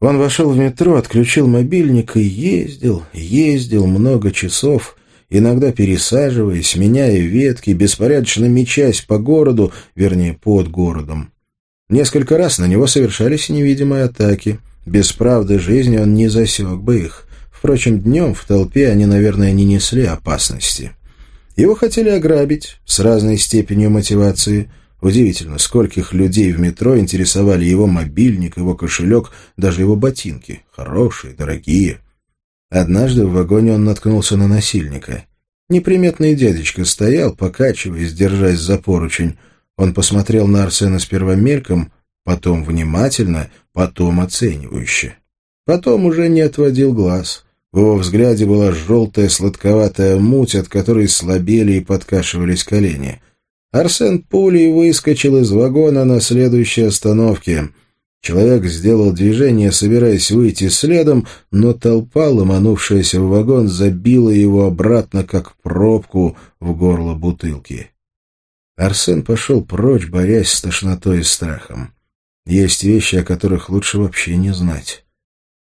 Он вошел в метро, отключил мобильник и ездил, ездил много часов, иногда пересаживаясь, меняя ветки, беспорядочно мечась по городу, вернее, под городом. Несколько раз на него совершались невидимые атаки. Без правды жизни он не засек бы их. Впрочем, днем в толпе они, наверное, не несли опасности. Его хотели ограбить с разной степенью мотивации. Удивительно, скольких людей в метро интересовали его мобильник, его кошелек, даже его ботинки. Хорошие, дорогие. Однажды в вагоне он наткнулся на насильника. Неприметный дядечка стоял, покачиваясь, держась за поручень. Он посмотрел на Арсена сперва мельком, потом внимательно, потом оценивающе. Потом уже не отводил глаз. В его взгляде была желтая сладковатая муть, от которой слабели и подкашивались колени. Арсен пулей выскочил из вагона на следующей остановке. Человек сделал движение, собираясь выйти следом, но толпа, ломанувшаяся в вагон, забила его обратно, как пробку в горло бутылки. Арсен пошел прочь, борясь с тошнотой и страхом. Есть вещи, о которых лучше вообще не знать.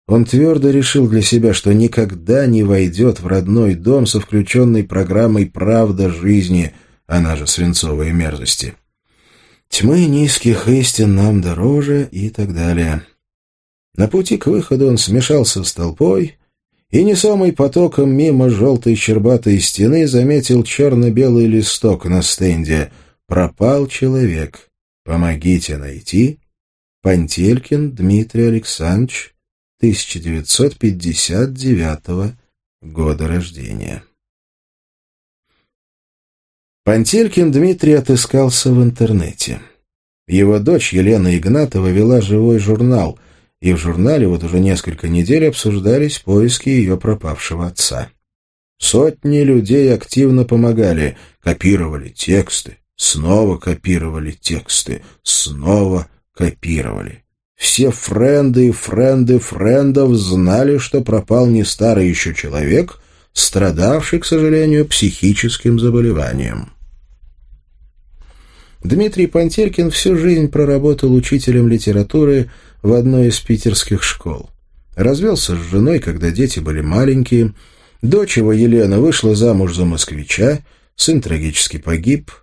Он твердо решил для себя, что никогда не войдет в родной дом со включенной программой «Правда жизни», она же «Свинцовые мерзости». «Тьмы низких истин нам дороже» и так далее. На пути к выходу он смешался с толпой и, несомый потоком мимо желтой щербатой стены, заметил черно-белый листок на стенде «Пропал человек. Помогите найти. Пантелькин Дмитрий Александрович, 1959 года рождения. Пантелькин Дмитрий отыскался в интернете. Его дочь Елена Игнатова вела живой журнал, и в журнале вот уже несколько недель обсуждались поиски ее пропавшего отца. Сотни людей активно помогали, копировали тексты, снова копировали тексты, снова копировали. Все френды и френды френдов знали, что пропал не старый еще человек, страдавший, к сожалению, психическим заболеванием. Дмитрий Пантелькин всю жизнь проработал учителем литературы в одной из питерских школ. Развелся с женой, когда дети были маленькие. Дочь его, Елена, вышла замуж за москвича, сын трагически погиб –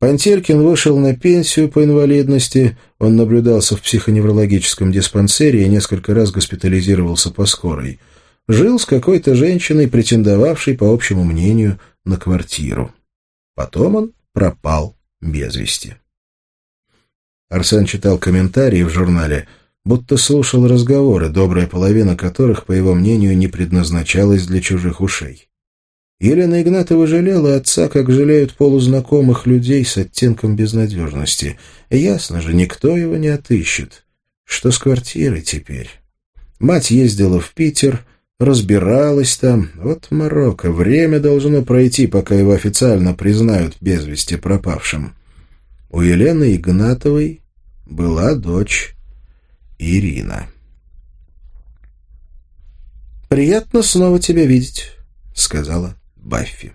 Пантелькин вышел на пенсию по инвалидности, он наблюдался в психоневрологическом диспансере и несколько раз госпитализировался по скорой. Жил с какой-то женщиной, претендовавшей, по общему мнению, на квартиру. Потом он пропал без вести. Арсен читал комментарии в журнале, будто слушал разговоры, добрая половина которых, по его мнению, не предназначалась для чужих ушей. Елена Игнатова жалела отца, как жалеют полузнакомых людей с оттенком безнадежности. Ясно же, никто его не отыщет. Что с квартирой теперь? Мать ездила в Питер, разбиралась там. Вот Марокко. Время должно пройти, пока его официально признают без вести пропавшим. У Елены Игнатовой была дочь Ирина. «Приятно снова тебя видеть», — сказала Баффи.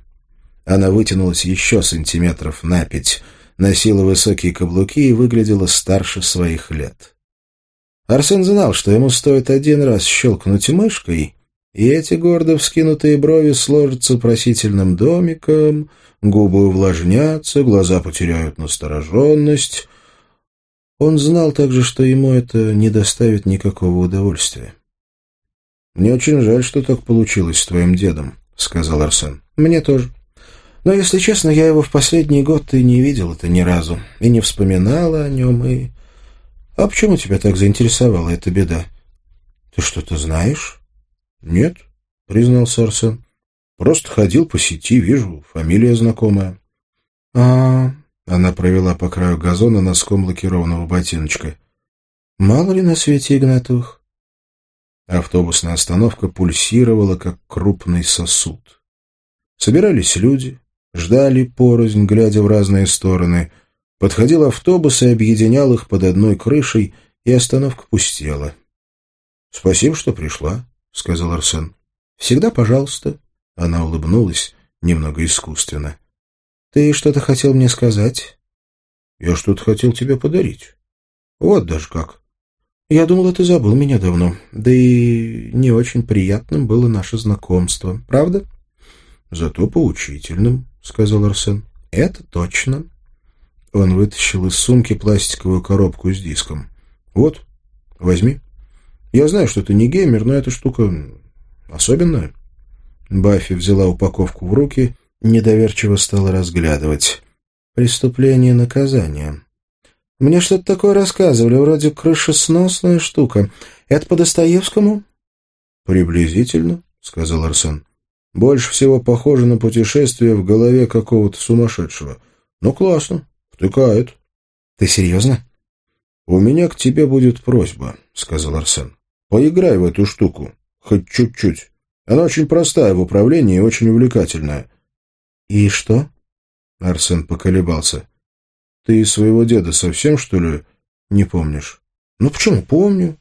Она вытянулась еще сантиметров на пять, носила высокие каблуки и выглядела старше своих лет. Арсен знал, что ему стоит один раз щелкнуть мышкой, и эти гордо вскинутые брови сложатся просительным домиком, губы увлажнятся, глаза потеряют настороженность. Он знал также, что ему это не доставит никакого удовольствия. «Мне очень жаль, что так получилось с твоим дедом», — сказал Арсен. «Мне тоже. Но, если честно, я его в последний год и не видел это ни разу, и не вспоминала о нем, и... А почему тебя так заинтересовала эта беда? Ты что-то знаешь?» «Нет», — признался Арсен. «Просто ходил по сети, вижу, фамилия знакомая». «А...» — она провела по краю газона носком лакированного ботиночка. «Мало ли на свете Игнатовых?» Автобусная остановка пульсировала, как крупный сосуд. Собирались люди, ждали порознь, глядя в разные стороны. Подходил автобус и объединял их под одной крышей, и остановка пустела. — Спасибо, что пришла, — сказал Арсен. — Всегда пожалуйста. Она улыбнулась, немного искусственно. — Ты что-то хотел мне сказать? — Я что-то хотел тебе подарить. Вот даже как. «Я думала, ты забыл меня давно. Да и не очень приятным было наше знакомство. Правда?» «Зато поучительным», — сказал Арсен. «Это точно». Он вытащил из сумки пластиковую коробку с диском. «Вот, возьми. Я знаю, что ты не геймер, но эта штука особенная». Баффи взяла упаковку в руки, недоверчиво стала разглядывать. «Преступление и наказание». «Мне что-то такое рассказывали, вроде крышесносная штука. Это по Достоевскому?» «Приблизительно», — сказал Арсен. «Больше всего похоже на путешествие в голове какого-то сумасшедшего. Ну, классно. Втыкает». «Ты серьезно?» «У меня к тебе будет просьба», — сказал Арсен. «Поиграй в эту штуку. Хоть чуть-чуть. Она очень простая в управлении и очень увлекательная». «И что?» Арсен поколебался. «Ты своего деда совсем, что ли, не помнишь?» «Ну почему помню?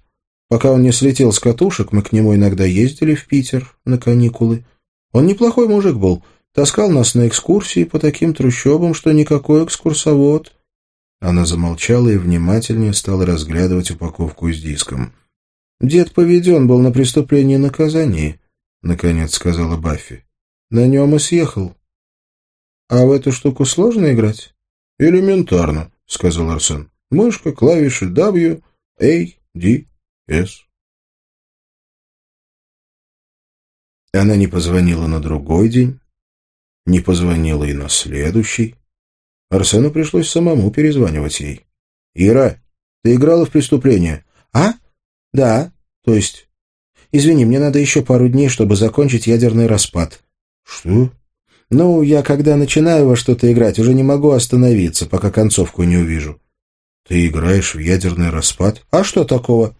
Пока он не слетел с катушек, мы к нему иногда ездили в Питер на каникулы. Он неплохой мужик был, таскал нас на экскурсии по таким трущобам, что никакой экскурсовод». Она замолчала и внимательнее стала разглядывать упаковку с диском. «Дед поведен был на преступление и наказании», — наконец сказала Баффи. «На нем и съехал. А в эту штуку сложно играть?» «Элементарно», — сказал Арсен. «Мышка, клавиши W, A, D, S». Она не позвонила на другой день, не позвонила и на следующий. Арсену пришлось самому перезванивать ей. «Ира, ты играла в преступление?» «А? Да. То есть...» «Извини, мне надо еще пару дней, чтобы закончить ядерный распад». «Что?» Ну, я когда начинаю во что-то играть, уже не могу остановиться, пока концовку не увижу. Ты играешь в ядерный распад? А что такого?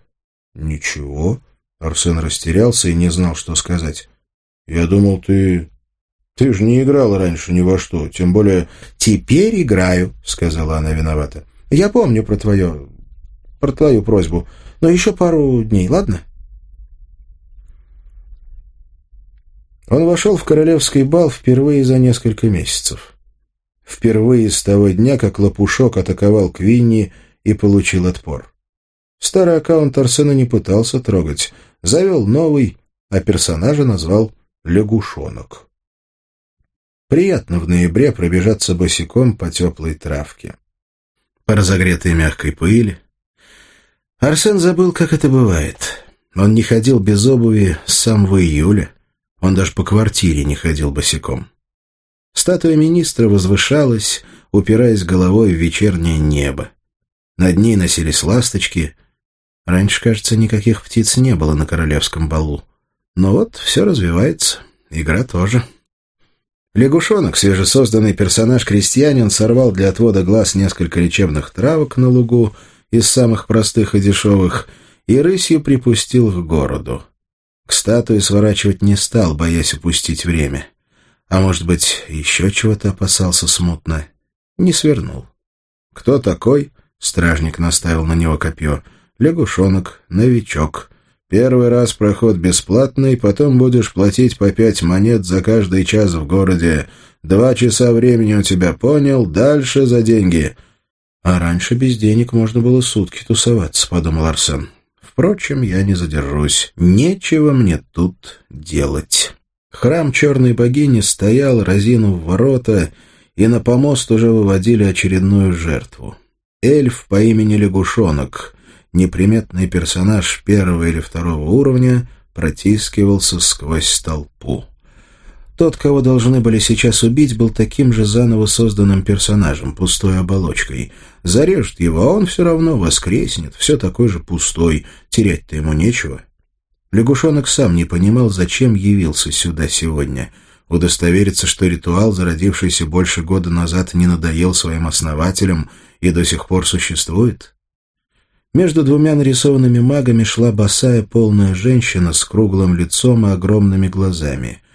Ничего. Арсен растерялся и не знал, что сказать. Я думал, ты... Ты же не играла раньше ни во что, тем более... Теперь играю, сказала она виновата. Я помню про твое... про твою просьбу, но еще пару дней, ладно? Он вошел в королевский бал впервые за несколько месяцев. Впервые с того дня, как Лопушок атаковал Квинни и получил отпор. Старый аккаунт Арсена не пытался трогать, завел новый, а персонажа назвал Лягушонок. Приятно в ноябре пробежаться босиком по теплой травке. По разогретой мягкой пыли. Арсен забыл, как это бывает. Он не ходил без обуви с самого июля. Он даже по квартире не ходил босиком. Статуя министра возвышалась, упираясь головой в вечернее небо. Над ней носились ласточки. Раньше, кажется, никаких птиц не было на королевском балу. Но вот все развивается, игра тоже. Лягушонок, свежесозданный персонаж-крестьянин, сорвал для отвода глаз несколько лечебных травок на лугу из самых простых и дешевых и рысью припустил к городу. К статуе сворачивать не стал, боясь упустить время. А может быть, еще чего-то опасался смутно. Не свернул. «Кто такой?» — стражник наставил на него копье. «Лягушонок, новичок. Первый раз проход бесплатный, потом будешь платить по пять монет за каждый час в городе. Два часа времени у тебя понял, дальше за деньги». «А раньше без денег можно было сутки тусоваться», — подумал Арсен. Впрочем, я не задержусь. Нечего мне тут делать. Храм черной богини стоял, разинув ворота, и на помост уже выводили очередную жертву. Эльф по имени Лягушонок, неприметный персонаж первого или второго уровня, протискивался сквозь толпу. Тот, кого должны были сейчас убить, был таким же заново созданным персонажем, пустой оболочкой. Зарежет его, а он все равно воскреснет, все такой же пустой, терять-то ему нечего. Лягушонок сам не понимал, зачем явился сюда сегодня. Удостовериться, что ритуал, зародившийся больше года назад, не надоел своим основателям и до сих пор существует? Между двумя нарисованными магами шла босая полная женщина с круглым лицом и огромными глазами —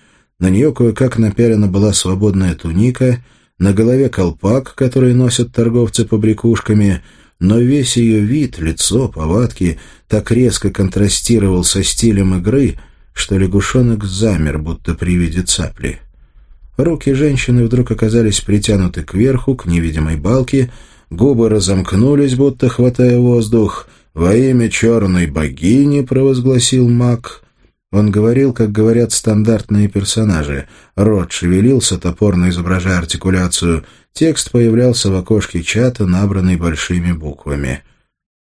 на нее кое-как напялена была свободная туника, на голове колпак, который носят торговцы побрякушками, но весь ее вид, лицо, повадки так резко контрастировал со стилем игры, что лягушонок замер, будто при виде цапли. Руки женщины вдруг оказались притянуты кверху, к невидимой балке, губы разомкнулись, будто хватая воздух, «Во имя черной богини», — провозгласил маг. Он говорил, как говорят стандартные персонажи. Рот шевелился, топорно изображая артикуляцию. Текст появлялся в окошке чата, набранный большими буквами.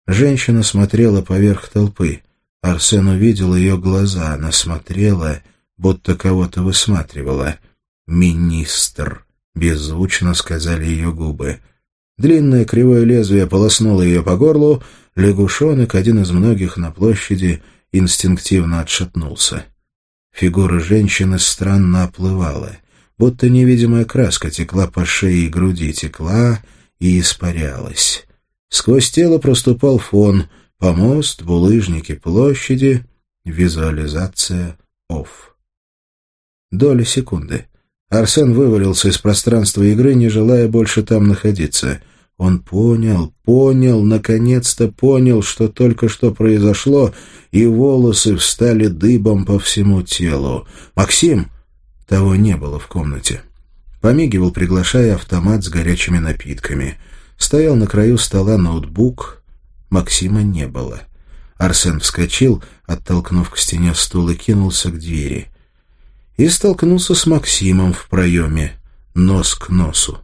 Женщина смотрела поверх толпы. Арсен увидел ее глаза. Она смотрела, будто кого-то высматривала. «Министр», — беззвучно сказали ее губы. Длинное кривое лезвие полоснуло ее по горлу. Лягушонок, один из многих на площади, инстинктивно отшатнулся. Фигура женщины странно оплывала. Будто невидимая краска текла по шее и груди, текла и испарялась. Сквозь тело проступал фон — Помост, булыжники, площади, визуализация ОФ. Доля секунды. Арсен вывалился из пространства игры, не желая больше там находиться. Он понял, понял, наконец-то понял, что только что произошло, и волосы встали дыбом по всему телу. «Максим!» Того не было в комнате. Помигивал, приглашая автомат с горячими напитками. Стоял на краю стола ноутбук, Максима не было. Арсен вскочил, оттолкнув к стене стул и кинулся к двери. И столкнулся с Максимом в проеме, нос к носу.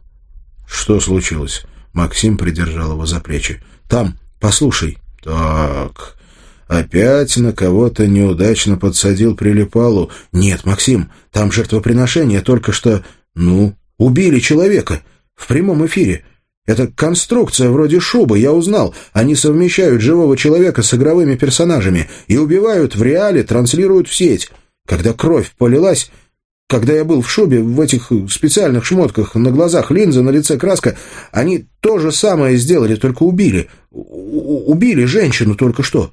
«Что случилось?» Максим придержал его за плечи. «Там, послушай». «Так, опять на кого-то неудачно подсадил прилипалу. Нет, Максим, там жертвоприношение, только что... Ну, убили человека в прямом эфире. Это конструкция вроде шубы, я узнал. Они совмещают живого человека с игровыми персонажами и убивают в реале, транслируют в сеть. Когда кровь полилась... Когда я был в шубе, в этих специальных шмотках, на глазах линза, на лице краска, они то же самое сделали, только убили. У убили женщину только что.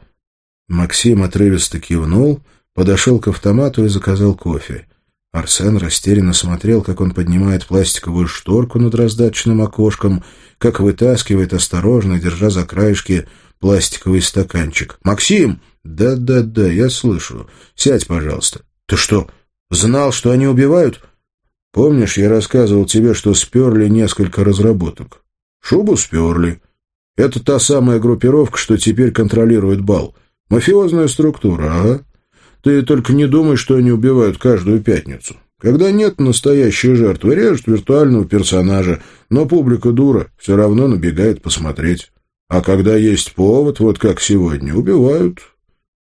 Максим отрывисто кивнул, подошел к автомату и заказал кофе. Арсен растерянно смотрел, как он поднимает пластиковую шторку над раздаточным окошком, как вытаскивает осторожно, держа за краешки пластиковый стаканчик. «Максим!» «Да-да-да, я слышу. Сядь, пожалуйста». «Ты что, знал, что они убивают?» «Помнишь, я рассказывал тебе, что сперли несколько разработок?» «Шубу сперли. Это та самая группировка, что теперь контролирует бал. Мафиозная структура, ага. Ты только не думай, что они убивают каждую пятницу. Когда нет настоящей жертвы, режут виртуального персонажа, но публика дура, все равно набегает посмотреть. А когда есть повод, вот как сегодня, убивают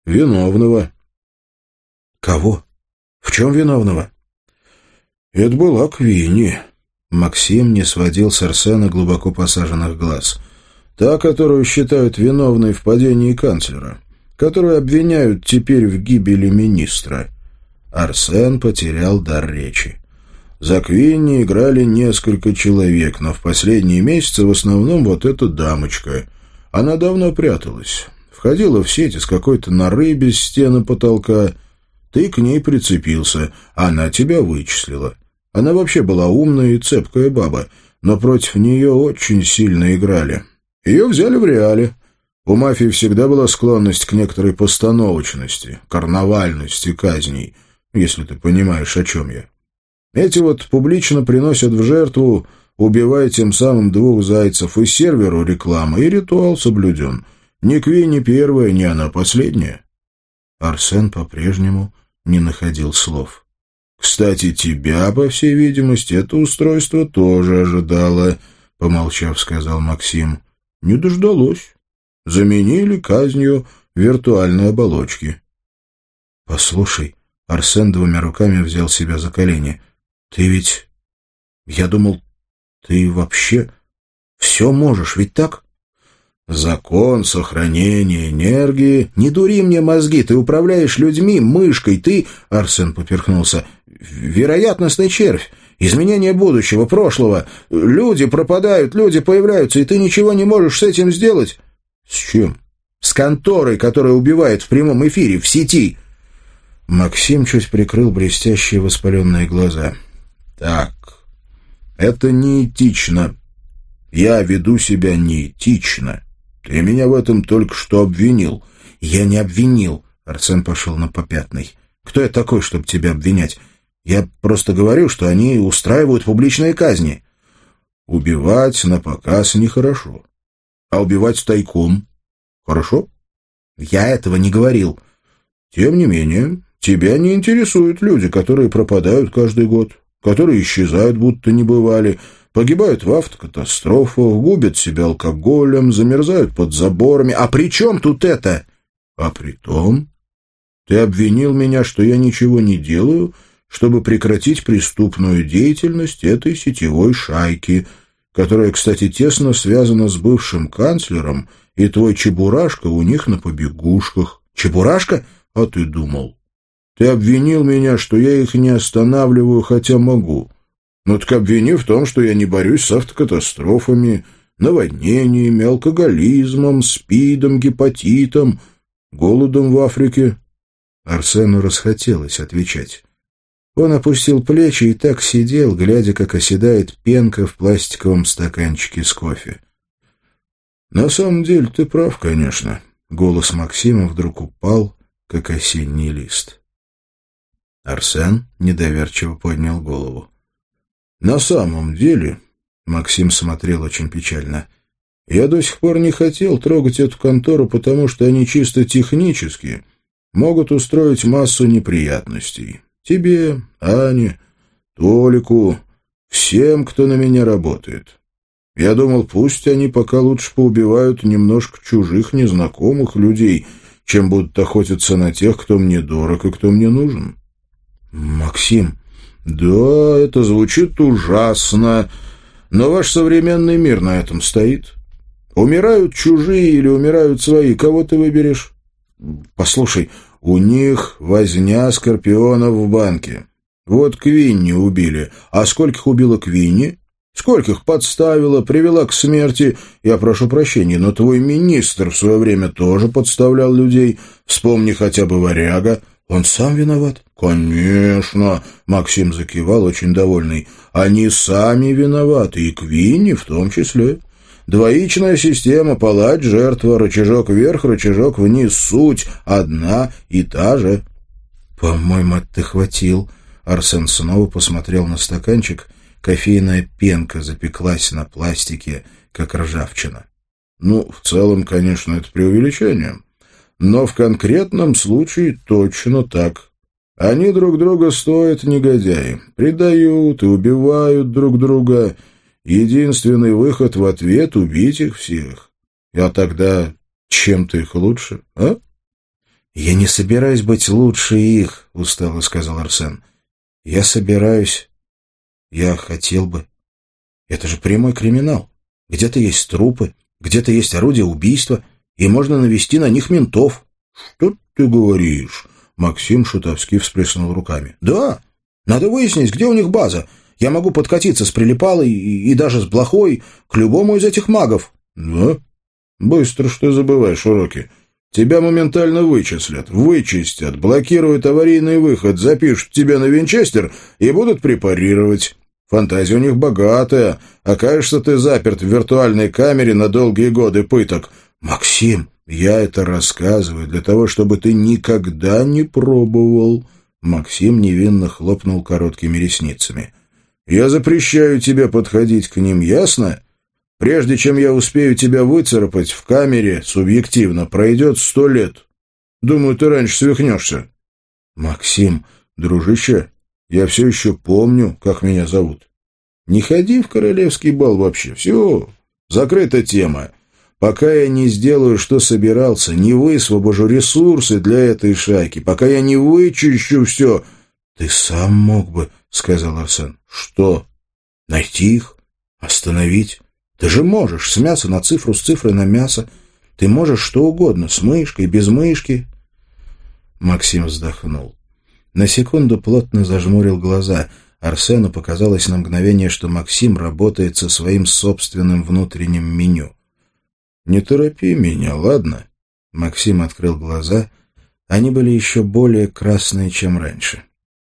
виновного. Кого? Чем виновного? Это была Квинни. Максим не сводил с Арсена глубоко посаженных глаз. Та, которую считают виновной в падении канцлера которую обвиняют теперь в гибели министра. Арсен потерял дар речи. За Квинни играли несколько человек, но в последние месяцы в основном вот эта дамочка. Она давно пряталась. Входила в сеть из какой-то норы без стены потолка. Ты к ней прицепился, она тебя вычислила. Она вообще была умная и цепкая баба, но против нее очень сильно играли. Ее взяли в реале. У мафии всегда была склонность к некоторой постановочности, карнавальности казней, если ты понимаешь, о чем я. Эти вот публично приносят в жертву, убивая тем самым двух зайцев, и серверу реклама, и ритуал соблюден. Ни Кви не первая, ни она последняя. Арсен по-прежнему не находил слов. «Кстати, тебя, по всей видимости, это устройство тоже ожидало», — помолчав, сказал Максим. «Не дождалось» заменили казнью виртуальной оболочки. «Послушай», — Арсен двумя руками взял себя за колени, — «ты ведь... Я думал, ты вообще все можешь, ведь так?» «Закон сохранения энергии...» «Не дури мне мозги, ты управляешь людьми, мышкой, ты...» Арсен поперхнулся. «Вероятностный червь, изменение будущего, прошлого. Люди пропадают, люди появляются, и ты ничего не можешь с этим сделать. «С чем?» «С конторой, которая убивает в прямом эфире, в сети!» Максим чуть прикрыл блестящие воспаленные глаза. «Так, это неэтично. Я веду себя неэтично. Ты меня в этом только что обвинил». «Я не обвинил», — Арсен пошел на попятный. «Кто я такой, чтобы тебя обвинять? Я просто говорю, что они устраивают публичные казни». «Убивать на показ нехорошо. А убивать тайком? Хорошо? Я этого не говорил. Тем не менее, тебя не интересуют люди, которые пропадают каждый год, которые исчезают, будто не бывали, погибают в автокатастрофах, губят себя алкоголем, замерзают под заборами. А при чем тут это? А при том, ты обвинил меня, что я ничего не делаю, чтобы прекратить преступную деятельность этой сетевой шайки, которая, кстати, тесно связана с бывшим канцлером, и твой Чебурашка у них на побегушках. Чебурашка? А ты думал? Ты обвинил меня, что я их не останавливаю, хотя могу. Но так обвини в том, что я не борюсь с автокатастрофами, наводнениями, алкоголизмом, спидом, гепатитом, голодом в Африке. Арсену расхотелось отвечать. Он опустил плечи и так сидел, глядя, как оседает пенка в пластиковом стаканчике с кофе. «На самом деле ты прав, конечно». Голос Максима вдруг упал, как осенний лист. Арсен недоверчиво поднял голову. «На самом деле...» — Максим смотрел очень печально. «Я до сих пор не хотел трогать эту контору, потому что они чисто технически могут устроить массу неприятностей. Тебе, Ане, Толику, всем, кто на меня работает. Я думал, пусть они пока лучше поубивают немножко чужих, незнакомых людей, чем будут охотиться на тех, кто мне дорог и кто мне нужен. Максим, да, это звучит ужасно, но ваш современный мир на этом стоит. Умирают чужие или умирают свои, кого ты выберешь? Послушай, у них возня скорпионов в банке. Вот Квинни убили. А скольких убила Квинни? Скольких подставила, привела к смерти? Я прошу прощения, но твой министр в свое время тоже подставлял людей. Вспомни хотя бы варяга. Он сам виноват? Конечно, Максим закивал, очень довольный. Они сами виноваты, и Квинни в том числе. Двоичная система, палач, жертва, рычажок вверх, рычажок вниз, суть одна и та же. «По-моему, ты хватил». Арсен снова посмотрел на стаканчик. Кофейная пенка запеклась на пластике, как ржавчина. «Ну, в целом, конечно, это преувеличение. Но в конкретном случае точно так. Они друг друга стоят, негодяи. Предают и убивают друг друга». Единственный выход в ответ — убить их всех. А тогда чем ты их лучше, а? — Я не собираюсь быть лучше их, — устало сказал Арсен. — Я собираюсь... Я хотел бы... Это же прямой криминал. Где-то есть трупы, где-то есть орудие убийства, и можно навести на них ментов. — Что ты говоришь? — Максим Шутовский всплеснул руками. — Да, надо выяснить, где у них база. Я могу подкатиться с прилипалой и, и даже с блохой к любому из этих магов. — Да? Быстро что забываешь уроки. Тебя моментально вычислят, вычистят, блокируют аварийный выход, запишут тебя на винчестер и будут препарировать. Фантазия у них богатая. Окажешься ты заперт в виртуальной камере на долгие годы пыток. Максим, я это рассказываю для того, чтобы ты никогда не пробовал. Максим невинно хлопнул короткими ресницами. Я запрещаю тебе подходить к ним, ясно? Прежде чем я успею тебя выцарапать в камере, субъективно, пройдет сто лет. Думаю, ты раньше свихнешься. Максим, дружище, я все еще помню, как меня зовут. Не ходи в королевский бал вообще. Все, закрыта тема. Пока я не сделаю, что собирался, не высвобожу ресурсы для этой шайки, пока я не вычищу все... Ты сам мог бы, — сказал Арсен. Что? Найти их? Остановить? Ты же можешь с мяса на цифру, с цифры на мясо. Ты можешь что угодно, с мышкой, без мышки. Максим вздохнул. На секунду плотно зажмурил глаза. Арсену показалось на мгновение, что Максим работает со своим собственным внутренним меню. «Не торопи меня, ладно?» Максим открыл глаза. Они были еще более красные, чем раньше.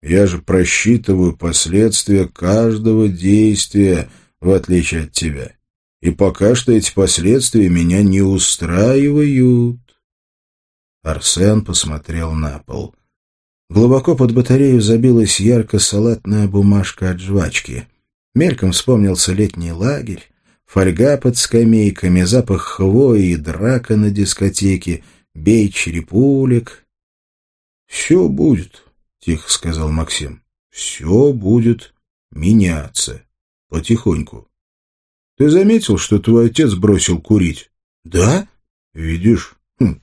Я же просчитываю последствия каждого действия, в отличие от тебя. И пока что эти последствия меня не устраивают. Арсен посмотрел на пол. Глубоко под батарею забилась ярко-салатная бумажка от жвачки. Мельком вспомнился летний лагерь, Фольга под скамейками, запах хвои и драка на дискотеке, бей черепулик. — Все будет, — тихо сказал Максим. — Все будет меняться. Потихоньку. Ты заметил, что твой отец бросил курить? — Да? — Видишь, хм,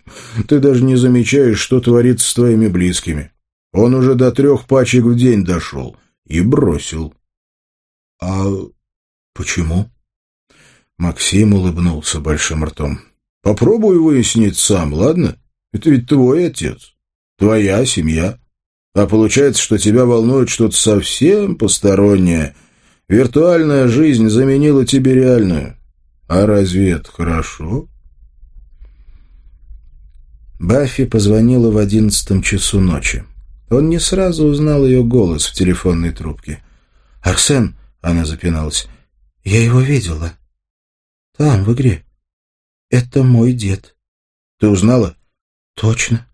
ты даже не замечаешь, что творится с твоими близкими. Он уже до трех пачек в день дошел и бросил. — А почему? Максим улыбнулся большим ртом. «Попробуй выяснить сам, ладно? Это ведь твой отец, твоя семья. А получается, что тебя волнует что-то совсем постороннее. Виртуальная жизнь заменила тебе реальную. А разве это хорошо?» Баффи позвонила в одиннадцатом часу ночи. Он не сразу узнал ее голос в телефонной трубке. «Арсен!» — она запиналась. «Я его видела». Там, в игре. Это мой дед. Ты узнала? Точно.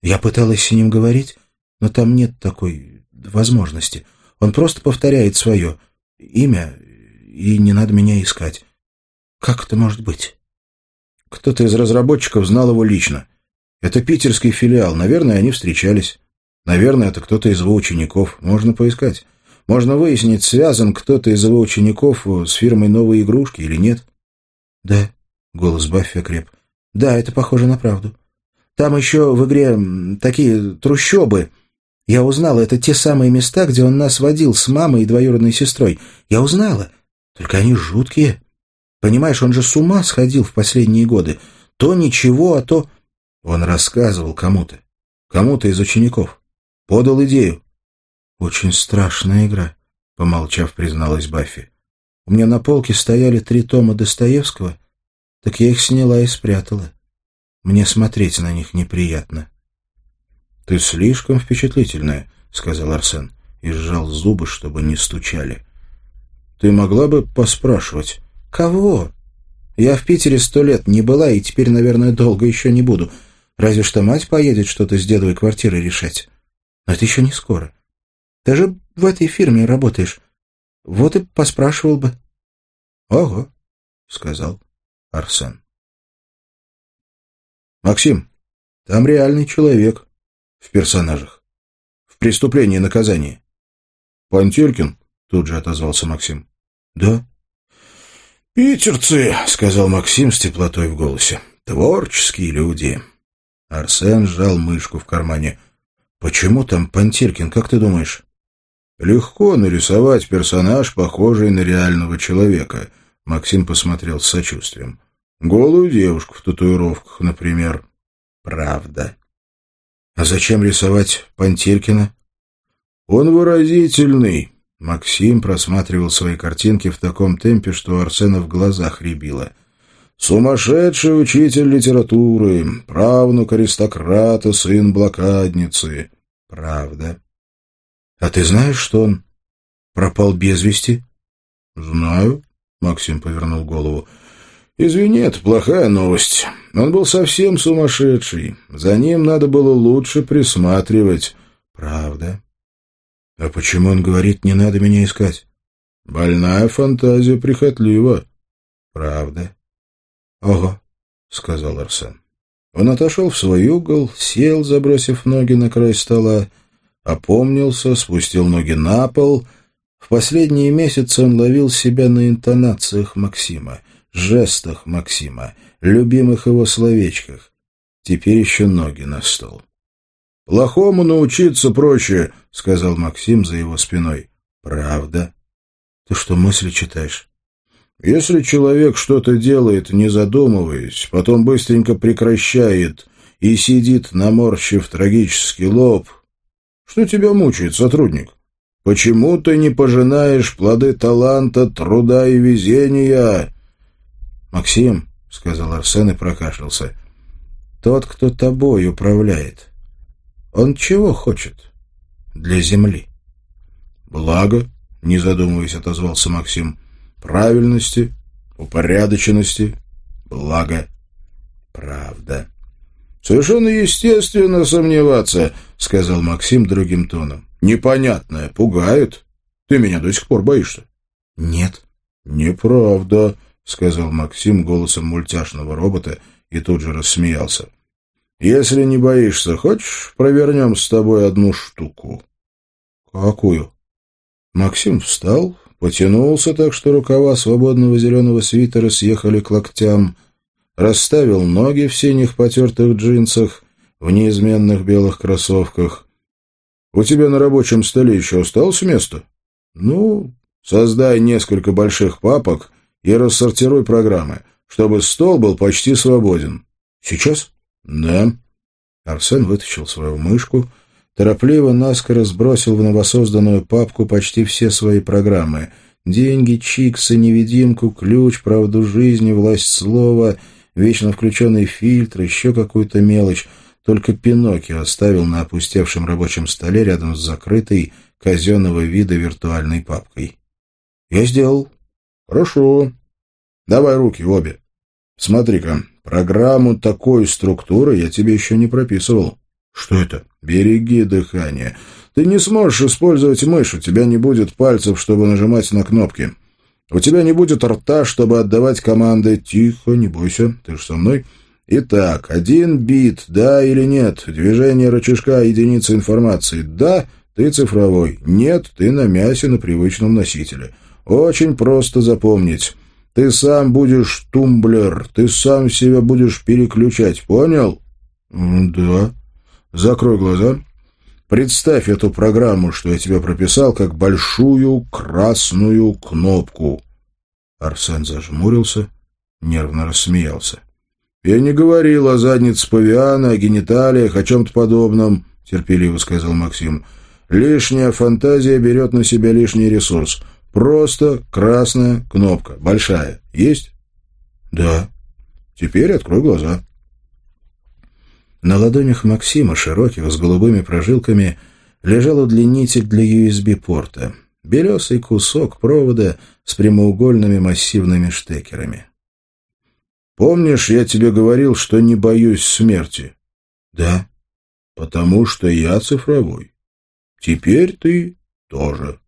Я пыталась с ним говорить, но там нет такой возможности. Он просто повторяет свое имя, и не надо меня искать. Как это может быть? Кто-то из разработчиков знал его лично. Это питерский филиал. Наверное, они встречались. Наверное, это кто-то из его учеников. Можно поискать. Можно выяснить, связан кто-то из его учеников с фирмой «Новые игрушки» или нет. «Да», — голос Баффи окреп. «Да, это похоже на правду. Там еще в игре такие трущобы. Я узнала, это те самые места, где он нас водил с мамой и двоюродной сестрой. Я узнала. Только они жуткие. Понимаешь, он же с ума сходил в последние годы. То ничего, а то...» Он рассказывал кому-то. Кому-то из учеников. Подал идею. «Очень страшная игра», — помолчав, призналась Баффи. У меня на полке стояли три тома Достоевского, так я их сняла и спрятала. Мне смотреть на них неприятно. — Ты слишком впечатлительная, — сказал Арсен и сжал зубы, чтобы не стучали. — Ты могла бы поспрашивать. — Кого? Я в Питере сто лет не была и теперь, наверное, долго еще не буду. Разве что мать поедет что-то с дедовой квартирой решать. Но это еще не скоро. Ты же в этой фирме работаешь. Вот и поспрашивал бы. — Ого, — сказал Арсен. — Максим, там реальный человек в персонажах. В преступлении и наказании. — Пантелькин? — тут же отозвался Максим. — Да. — Питерцы, — сказал Максим с теплотой в голосе. — Творческие люди. Арсен сжал мышку в кармане. — Почему там Пантелькин, как ты думаешь? Легко нарисовать персонаж, похожий на реального человека. Максим посмотрел с сочувствием. Голую девушку в татуировках, например. Правда. А зачем рисовать Пантелькина? Он выразительный. Максим просматривал свои картинки в таком темпе, что Арсена в глазах рябило. Сумасшедший учитель литературы, правнук аристократа, сын блокадницы. Правда. А ты знаешь, что он пропал без вести? Знаю, Максим повернул голову. Извини, это плохая новость. Он был совсем сумасшедший. За ним надо было лучше присматривать. Правда? А почему он говорит, не надо меня искать? Больная фантазия прихотлива. Правда? Ого, сказал Арсен. Он отошел в свой угол, сел, забросив ноги на край стола, опомнился, спустил ноги на пол. В последние месяцы он ловил себя на интонациях Максима, жестах Максима, любимых его словечках. Теперь еще ноги на стол. «Плохому научиться проще», — сказал Максим за его спиной. «Правда? Ты что, мысли читаешь?» «Если человек что-то делает, не задумываясь, потом быстренько прекращает и сидит, наморщив трагический лоб, что тебя мучает, сотрудник? Почему ты не пожинаешь плоды таланта, труда и везения? Максим, — сказал Арсен и прокашлялся, — тот, кто тобой управляет, он чего хочет для земли? Благо, — не задумываясь, отозвался Максим, — правильности, упорядоченности, благо, правда. «Совершенно естественно сомневаться», — сказал Максим другим тоном. «Непонятное, пугает. Ты меня до сих пор боишься?» «Нет». «Неправда», — сказал Максим голосом мультяшного робота и тут же рассмеялся. «Если не боишься, хочешь, провернем с тобой одну штуку?» «Какую?» Максим встал, потянулся так, что рукава свободного зеленого свитера съехали к локтям, расставил ноги в синих потертых джинсах, в неизменных белых кроссовках. «У тебя на рабочем столе еще осталось место?» «Ну, создай несколько больших папок и рассортируй программы, чтобы стол был почти свободен. Сейчас? Да. Арсен вытащил свою мышку, торопливо наскоро сбросил в новосозданную папку почти все свои программы. Деньги, чиксы, невидимку, ключ, правду жизни, власть слова, вечно включенный фильтр, еще какую-то мелочь. Только Пиноккио оставил на опустевшем рабочем столе рядом с закрытой казенного вида виртуальной папкой. «Я сделал», Хорошо. Давай руки обе. Смотри-ка, программу такой структуры я тебе еще не прописывал. Что это? Береги дыхание. Ты не сможешь использовать мышь, у тебя не будет пальцев, чтобы нажимать на кнопки. У тебя не будет рта, чтобы отдавать команды. Тихо, не бойся, ты же со мной. Итак, один бит, да или нет. Движение рычажка — единица информации. Да, ты цифровой. Нет, ты на мясе на привычном носителе. Очень просто запомнить. Ты сам будешь тумблер, ты сам себя будешь переключать, понял? Да. Закрой глаза. Представь эту программу, что я тебе прописал, как большую красную кнопку. Арсен зажмурился, нервно рассмеялся. «Я не говорил о заднице павиана, о гениталиях, о чем-то подобном», — терпеливо сказал Максим. «Лишняя фантазия берет на себя лишний ресурс. Просто красная кнопка. Большая. Есть? Да. Теперь открой глаза. На ладонях Максима, широких, с голубыми прожилками, лежал удлинитель для USB-порта. Белесый кусок провода с прямоугольными массивными штекерами. «Помнишь, я тебе говорил, что не боюсь смерти?» «Да». «Потому что я цифровой. Теперь ты тоже».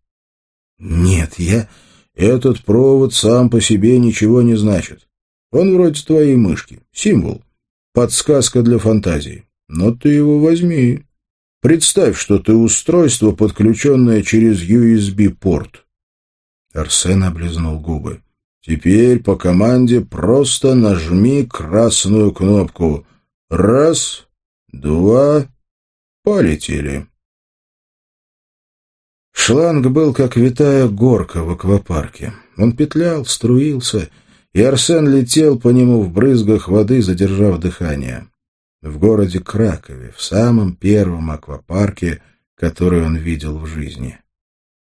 «Нет, я...» «Этот провод сам по себе ничего не значит. Он вроде твоей мышки. Символ. Подсказка для фантазии. Но ты его возьми. Представь, что ты устройство, подключенное через USB-порт». Арсен облизнул губы. «Теперь по команде просто нажми красную кнопку. Раз, два, полетели». Шланг был как витая горка в аквапарке. Он петлял, струился, и Арсен летел по нему в брызгах воды, задержав дыхание. В городе Кракове, в самом первом аквапарке, который он видел в жизни.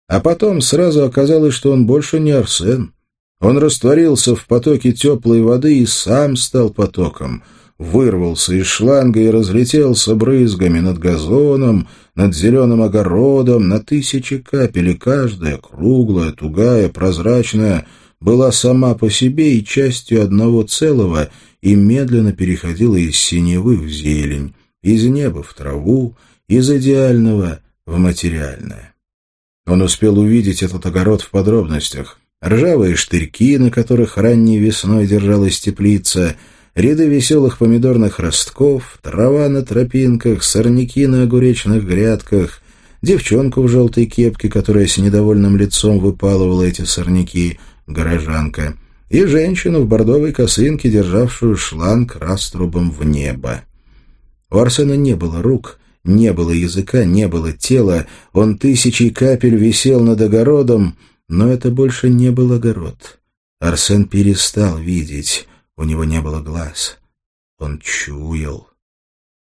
А потом сразу оказалось, что он больше не Арсен. Он растворился в потоке теплой воды и сам стал потоком — вырвался из шланга и разлетелся брызгами над газоном, над зеленым огородом, на тысячи капель, и каждая, круглая, тугая, прозрачная, была сама по себе и частью одного целого и медленно переходила из синевы в зелень, из неба в траву, из идеального в материальное. Он успел увидеть этот огород в подробностях. Ржавые штырьки, на которых ранней весной держалась теплица — ряды веселых помидорных ростков, трава на тропинках, сорняки на огуречных грядках, девчонку в желтой кепке, которая с недовольным лицом выпалывала эти сорняки, горожанка, и женщину в бордовой косынке, державшую шланг раструбом в небо. У Арсена не было рук, не было языка, не было тела, он тысячи капель висел над огородом, но это больше не был огород. Арсен перестал видеть. У него не было глаз. Он чуял.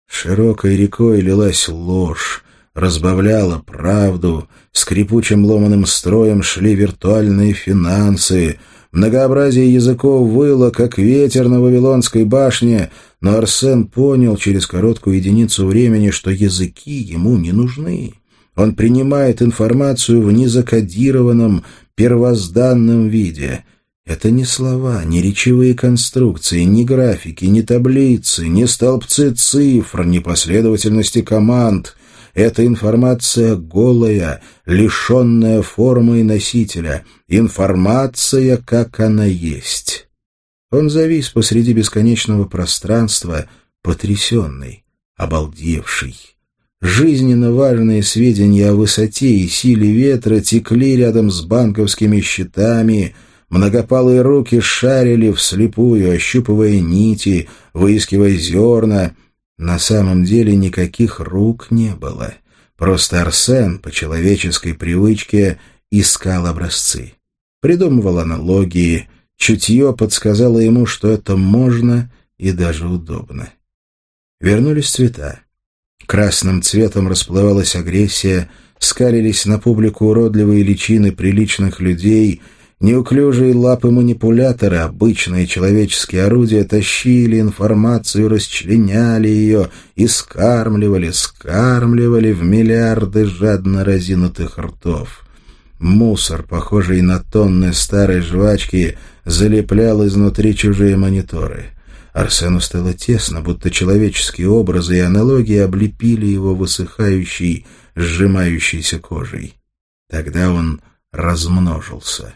Широкой рекой лилась ложь, разбавляла правду, скрипучим ломаным строем шли виртуальные финансы, многообразие языков выло, как ветер на Вавилонской башне, но Арсен понял через короткую единицу времени, что языки ему не нужны. Он принимает информацию в незакодированном, первозданном виде — это не слова, не речевые конструкции, не графики, не таблицы, не столбцы цифр, не последовательности команд. Это информация голая, лишенная формы и носителя. Информация, как она есть. Он завис посреди бесконечного пространства, потрясенный, обалдевший. Жизненно важные сведения о высоте и силе ветра текли рядом с банковскими счетами, многопалые руки шарили вслепую, ощупывая нити, выискивая зерна. На самом деле никаких рук не было. Просто Арсен, по человеческой привычке, искал образцы. Придумывал аналогии, чутье подсказало ему, что это можно и даже удобно. Вернулись цвета. Красным цветом расплывалась агрессия, скалились на публику уродливые личины приличных людей, неуклюжие лапы манипулятора, обычные человеческие орудия, тащили информацию, расчленяли ее и скармливали, скармливали в миллиарды жадно разинутых ртов. Мусор, похожий на тонны старой жвачки, залеплял изнутри чужие мониторы — Арсену стало тесно, будто человеческие образы и аналогии облепили его высыхающей, сжимающейся кожей. Тогда он размножился.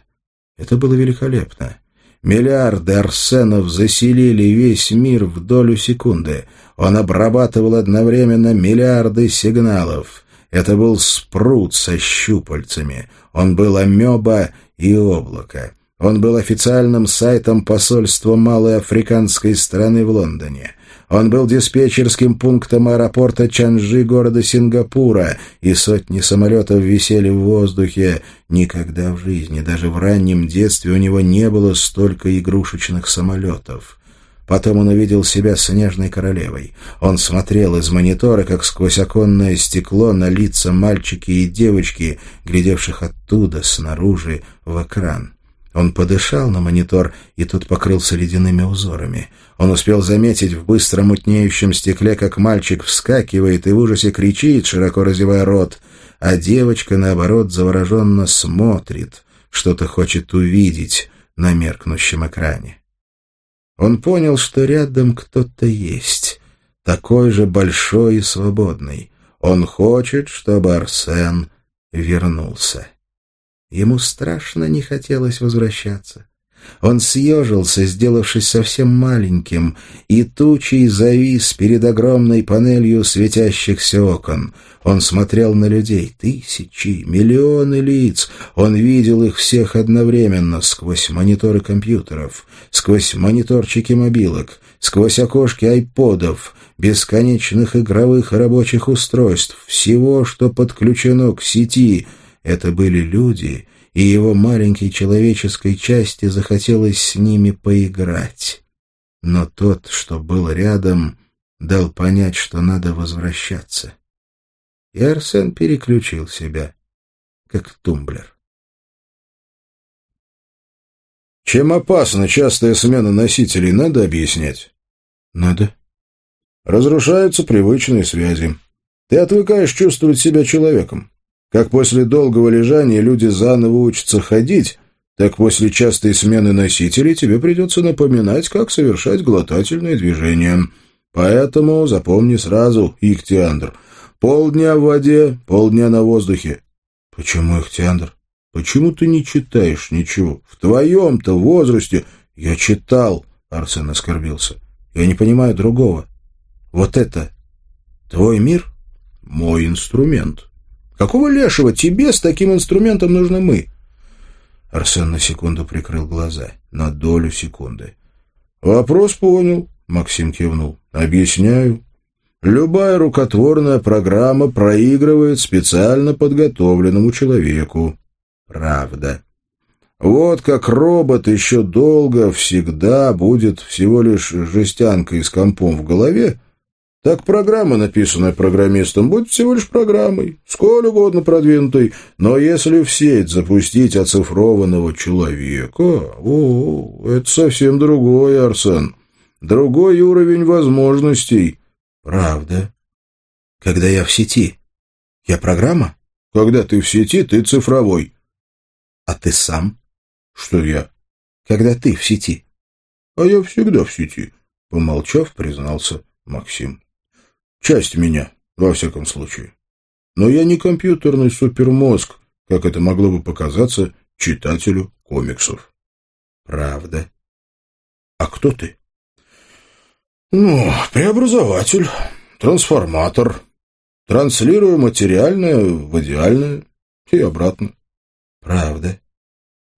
Это было великолепно. Миллиарды арсенов заселили весь мир в долю секунды. Он обрабатывал одновременно миллиарды сигналов. Это был спрут со щупальцами. Он был амеба и облако. Он был официальным сайтом посольства малой африканской страны в Лондоне. Он был диспетчерским пунктом аэропорта Чанжи города Сингапура, и сотни самолетов висели в воздухе. Никогда в жизни, даже в раннем детстве, у него не было столько игрушечных самолетов. Потом он увидел себя снежной королевой. Он смотрел из монитора, как сквозь оконное стекло, на лица мальчики и девочки, глядевших оттуда, снаружи, в экран. Он подышал на монитор, и тот покрылся ледяными узорами. Он успел заметить в быстро мутнеющем стекле, как мальчик вскакивает и в ужасе кричит, широко разевая рот, а девочка, наоборот, завороженно смотрит, что-то хочет увидеть на меркнущем экране. Он понял, что рядом кто-то есть, такой же большой и свободный. Он хочет, чтобы Арсен вернулся. Ему страшно не хотелось возвращаться. Он съежился, сделавшись совсем маленьким, и тучей завис перед огромной панелью светящихся окон. Он смотрел на людей, тысячи, миллионы лиц. Он видел их всех одновременно, сквозь мониторы компьютеров, сквозь мониторчики мобилок, сквозь окошки айподов, бесконечных игровых и рабочих устройств, всего, что подключено к сети — это были люди, и его маленькой человеческой части захотелось с ними поиграть. Но тот, что был рядом, дал понять, что надо возвращаться. И Арсен переключил себя, как тумблер. Чем опасна частая смена носителей, надо объяснять? Надо. Разрушаются привычные связи. Ты отвыкаешь чувствовать себя человеком. Как после долгого лежания люди заново учатся ходить, так после частой смены носителей тебе придется напоминать, как совершать глотательные движения. Поэтому запомни сразу, Ихтиандр, полдня в воде, полдня на воздухе. Почему Ихтиандр? Почему ты не читаешь ничего? В твоем-то возрасте я читал, Арсен оскорбился. Я не понимаю другого. Вот это твой мир? Мой инструмент. Какого лешего тебе с таким инструментом нужны мы?» Арсен на секунду прикрыл глаза. На долю секунды. «Вопрос понял», — Максим кивнул. «Объясняю. Любая рукотворная программа проигрывает специально подготовленному человеку. Правда. Вот как робот еще долго, всегда будет всего лишь жестянкой с компом в голове, так программа, написанная программистом, будет всего лишь программой, сколь угодно продвинутой, но если в сеть запустить оцифрованного человека, о, это совсем другой, Арсен, другой уровень возможностей. Правда? Когда я в сети, я программа? Когда ты в сети, ты цифровой. А ты сам? Что я? Когда ты в сети. А я всегда в сети, помолчав, признался Максим. Часть меня, во всяком случае. Но я не компьютерный супермозг, как это могло бы показаться читателю комиксов. Правда. А кто ты? Ну, преобразователь, трансформатор. Транслирую материальное в идеальное и обратно. Правда?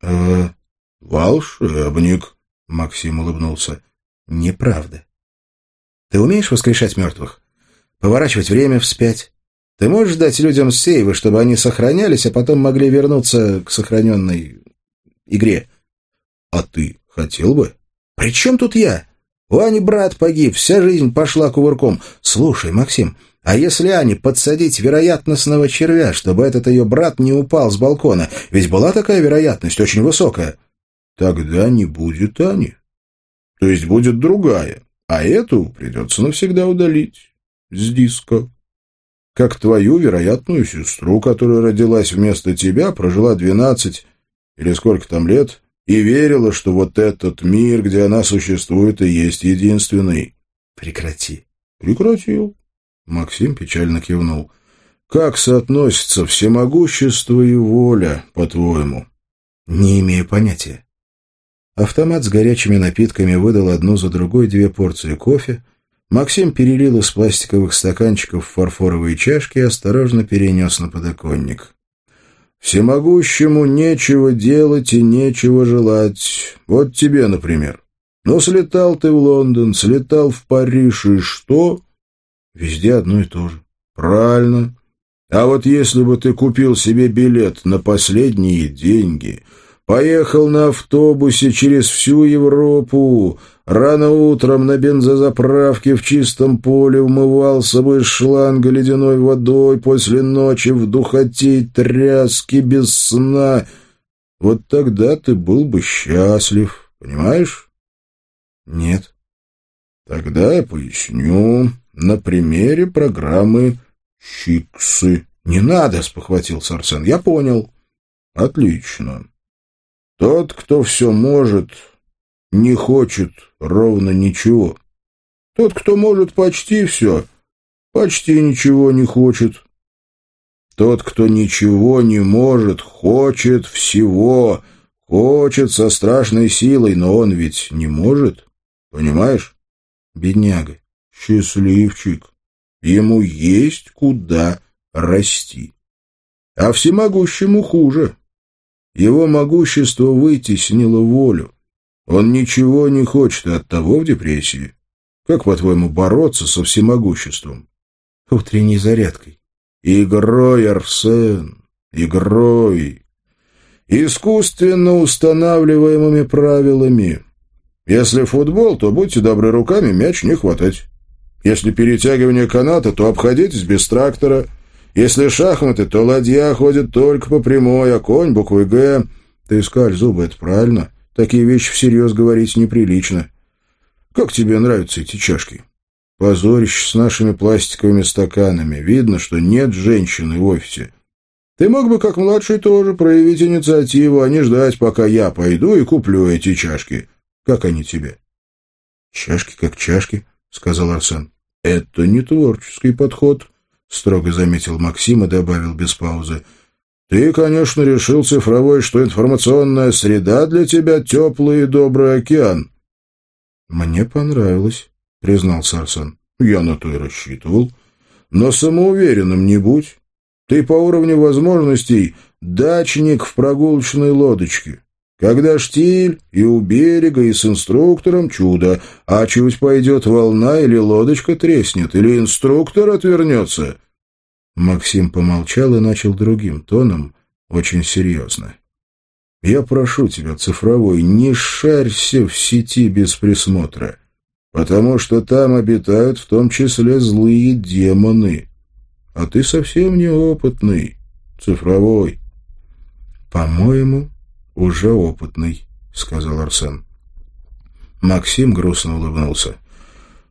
Э, волшебник, Максим улыбнулся. Неправда. Ты умеешь воскрешать мертвых? Поворачивать время вспять? Ты можешь дать людям сейвы, чтобы они сохранялись, а потом могли вернуться к сохраненной игре? А ты хотел бы? При чем тут я? У Ани брат погиб, вся жизнь пошла кувырком. Слушай, Максим, а если Ане подсадить вероятностного червя, чтобы этот ее брат не упал с балкона? Ведь была такая вероятность, очень высокая. Тогда не будет Ани. То есть будет другая, а эту придется навсегда удалить с диска. Как твою вероятную сестру, которая родилась вместо тебя, прожила двенадцать или сколько там лет, и верила, что вот этот мир, где она существует, и есть единственный. Прекрати. Прекратил. Максим печально кивнул. Как соотносятся всемогущество и воля, по-твоему? Не имею понятия. Автомат с горячими напитками выдал одну за другой две порции кофе. Максим перелил из пластиковых стаканчиков фарфоровые чашки и осторожно перенес на подоконник. Всемогущему нечего делать и нечего желать. Вот тебе, например. Ну, слетал ты в Лондон, слетал в Париж, и что? Везде одно и то же. Правильно. А вот если бы ты купил себе билет на последние деньги, поехал на автобусе через всю Европу, Рано утром на бензозаправке в чистом поле умывался бы из шланга ледяной водой после ночи в духоте и тряске без сна. Вот тогда ты был бы счастлив, понимаешь? Нет. Тогда я поясню на примере программы «Чиксы». «Не надо», — спохватился Арсен, — «я понял». «Отлично. Тот, кто все может, не хочет ровно ничего. Тот, кто может почти все, почти ничего не хочет. Тот, кто ничего не может, хочет всего, хочет со страшной силой, но он ведь не может, понимаешь? Бедняга, счастливчик, ему есть куда расти. А всемогущему хуже. Его могущество вытеснило волю. Он ничего не хочет, от того в депрессии. Как, по-твоему, бороться со всемогуществом? Утренней зарядкой. Игрой, Арсен, игрой. Искусственно устанавливаемыми правилами. Если футбол, то будьте добры руками мяч не хватать. Если перетягивание каната, то обходитесь без трактора. Если шахматы, то ладья ходит только по прямой, а конь буквой «Г». Ты искаль зубы, это правильно? Такие вещи всерьез говорить неприлично. Как тебе нравятся эти чашки? Позорище с нашими пластиковыми стаканами. Видно, что нет женщины в офисе. Ты мог бы, как младший, тоже проявить инициативу, а не ждать, пока я пойду и куплю эти чашки. Как они тебе? Чашки как чашки, — сказал Арсен. Это не творческий подход, — строго заметил Максим и добавил без паузы. Ты, конечно, решил цифровой, что информационная среда для тебя теплый и добрый океан. Мне понравилось, признался Арсен. Я на то и рассчитывал. Но самоуверенным не будь. Ты по уровню возможностей дачник в прогулочной лодочке. Когда штиль и у берега, и с инструктором чудо, а чуть пойдет волна или лодочка треснет, или инструктор отвернется, Максим помолчал и начал другим тоном, очень серьезно. «Я прошу тебя, цифровой, не шарься в сети без присмотра, потому что там обитают в том числе злые демоны. А ты совсем неопытный, цифровой». «По-моему, уже опытный», — сказал Арсен. Максим грустно улыбнулся.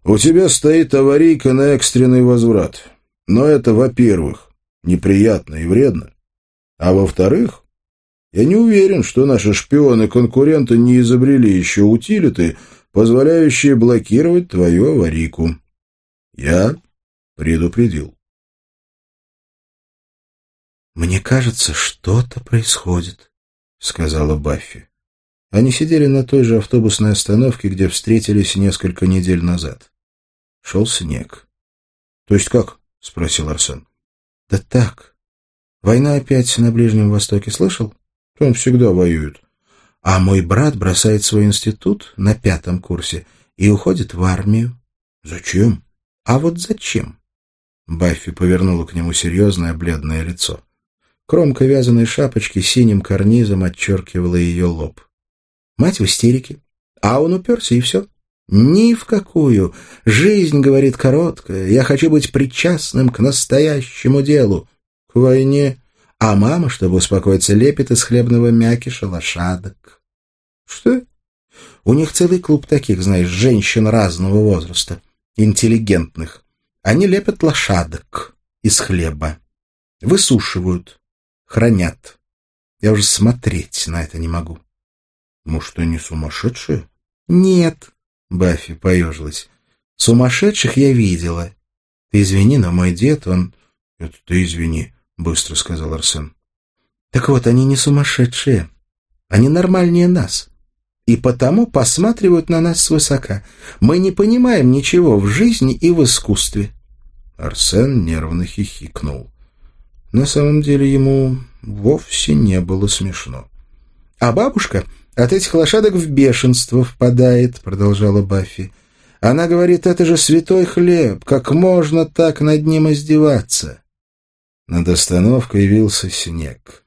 «У тебя стоит аварийка на экстренный возврат. Но это, во-первых, неприятно и вредно. А во-вторых, я не уверен, что наши шпионы-конкуренты не изобрели еще утилиты, позволяющие блокировать твою аварийку. Я предупредил. «Мне кажется, что-то происходит», — сказала Баффи. Они сидели на той же автобусной остановке, где встретились несколько недель назад. Шел снег. — То есть как? — спросил Арсен. — Да так. Война опять на Ближнем Востоке, слышал? Он всегда воюет. А мой брат бросает свой институт на пятом курсе и уходит в армию. Зачем? А вот зачем? Баффи повернула к нему серьезное бледное лицо. Кромка вязаной шапочки синим карнизом отчеркивала ее лоб. Мать в истерике. А он уперся, и все. Ни в какую. Жизнь, говорит, короткая. Я хочу быть причастным к настоящему делу. К войне. А мама, чтобы успокоиться, лепит из хлебного мякиша лошадок. Что? У них целый клуб таких, знаешь, женщин разного возраста, интеллигентных. Они лепят лошадок из хлеба, высушивают, хранят. Я уже смотреть на это не могу. Может, они сумасшедшие? Нет, Баффи поежилась. Сумасшедших я видела. Ты извини, но мой дед, он... Это ты извини, быстро сказал Арсен. Так вот, они не сумасшедшие. Они нормальнее нас. И потому посматривают на нас свысока. Мы не понимаем ничего в жизни и в искусстве. Арсен нервно хихикнул. На самом деле ему вовсе не было смешно. А бабушка от этих лошадок в бешенство впадает, продолжала Баффи. Она говорит, это же святой хлеб, как можно так над ним издеваться? Над остановкой явился снег.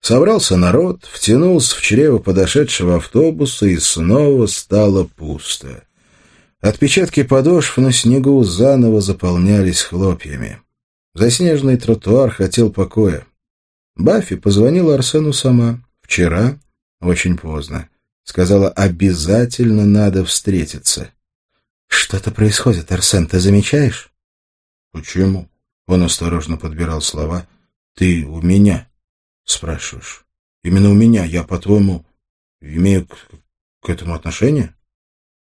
Собрался народ, втянулся в чрево подошедшего автобуса, и снова стало пусто. Отпечатки подошв на снегу заново заполнялись хлопьями. Заснеженный тротуар хотел покоя. Баффи позвонила Арсену сама. Вчера очень поздно. Сказала, обязательно надо встретиться. «Что-то происходит, Арсен, ты замечаешь?» «Почему?» Он осторожно подбирал слова. «Ты у меня?» «Спрашиваешь. Именно у меня. Я, по-твоему, имею к, к этому отношение?»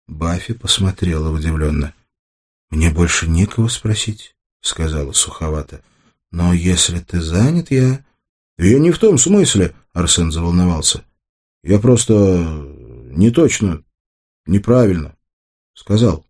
Баффи посмотрела удивленно. «Мне больше некого спросить», — сказала суховато. «Но если ты занят, я...» «Я не в том смысле», — Арсен заволновался. Я просто не точно, неправильно сказал.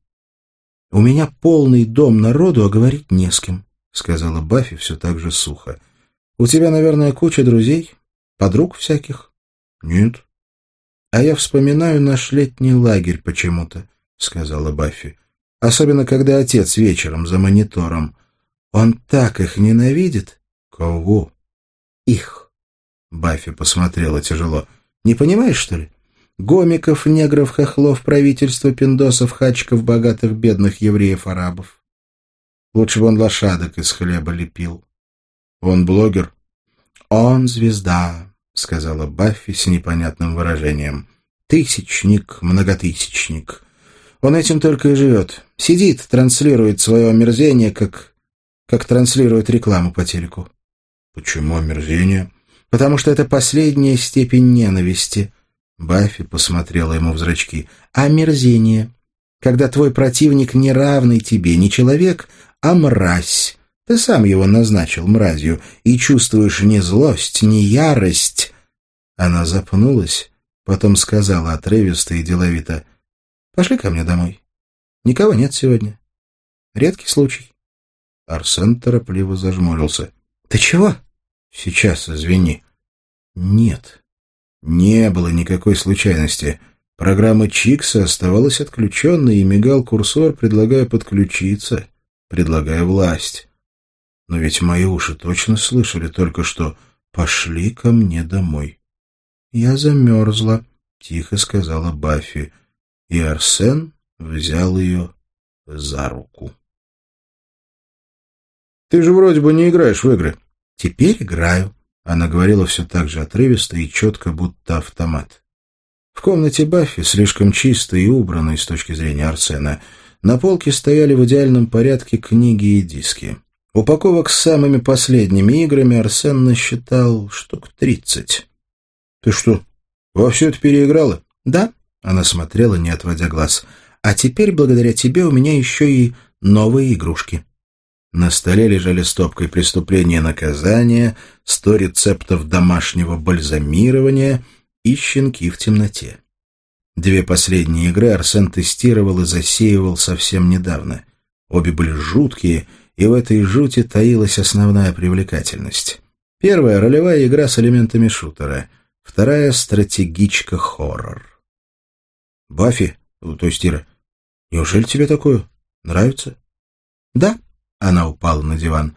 — У меня полный дом народу, а говорить не с кем, — сказала Баффи все так же сухо. — У тебя, наверное, куча друзей, подруг всяких? — Нет. — А я вспоминаю наш летний лагерь почему-то, — сказала Баффи. — Особенно, когда отец вечером за монитором. Он так их ненавидит. — Кого? — Их. Баффи посмотрела тяжело. Не понимаешь, что ли? Гомиков, негров, хохлов, правительство, пиндосов, хачков, богатых, бедных евреев, арабов. Лучше бы он лошадок из хлеба лепил. Он блогер? Он звезда, сказала Баффи с непонятным выражением. Тысячник, многотысячник. Он этим только и живет. Сидит, транслирует свое омерзение, как, как транслирует рекламу по телеку. Почему омерзение? Потому что это последняя степень ненависти. Баффи посмотрела ему в зрачки. Омерзение. Когда твой противник не равный тебе, не человек, а мразь. Ты сам его назначил мразью, и чувствуешь не злость, не ярость. Она запнулась, потом сказала отрывисто и деловито. «Пошли ко мне домой. Никого нет сегодня. Редкий случай». Арсен торопливо зажмурился. «Ты чего?» Сейчас, извини. Нет, не было никакой случайности. Программа Чикса оставалась отключенной, и мигал курсор, предлагая подключиться, предлагая власть. Но ведь мои уши точно слышали только что «пошли ко мне домой». «Я замерзла», — тихо сказала Баффи, и Арсен взял ее за руку. «Ты же вроде бы не играешь в игры», «Теперь играю», — она говорила все так же отрывисто и четко, будто автомат. В комнате Баффи, слишком чистой и убранной с точки зрения Арсена, на полке стояли в идеальном порядке книги и диски. Упаковок с самыми последними играми Арсен насчитал штук тридцать. «Ты что, во все это переиграла?» «Да», — она смотрела, не отводя глаз. «А теперь, благодаря тебе, у меня еще и новые игрушки». На столе лежали стопкой преступления и наказания, сто рецептов домашнего бальзамирования и «Щенки в темноте». Две последние игры Арсен тестировал и засеивал совсем недавно. Обе были жуткие, и в этой жути таилась основная привлекательность. Первая — ролевая игра с элементами шутера. Вторая — стратегичка-хоррор. «Баффи, то есть Ира, неужели тебе такое нравится?» «Да», — она упала на диван.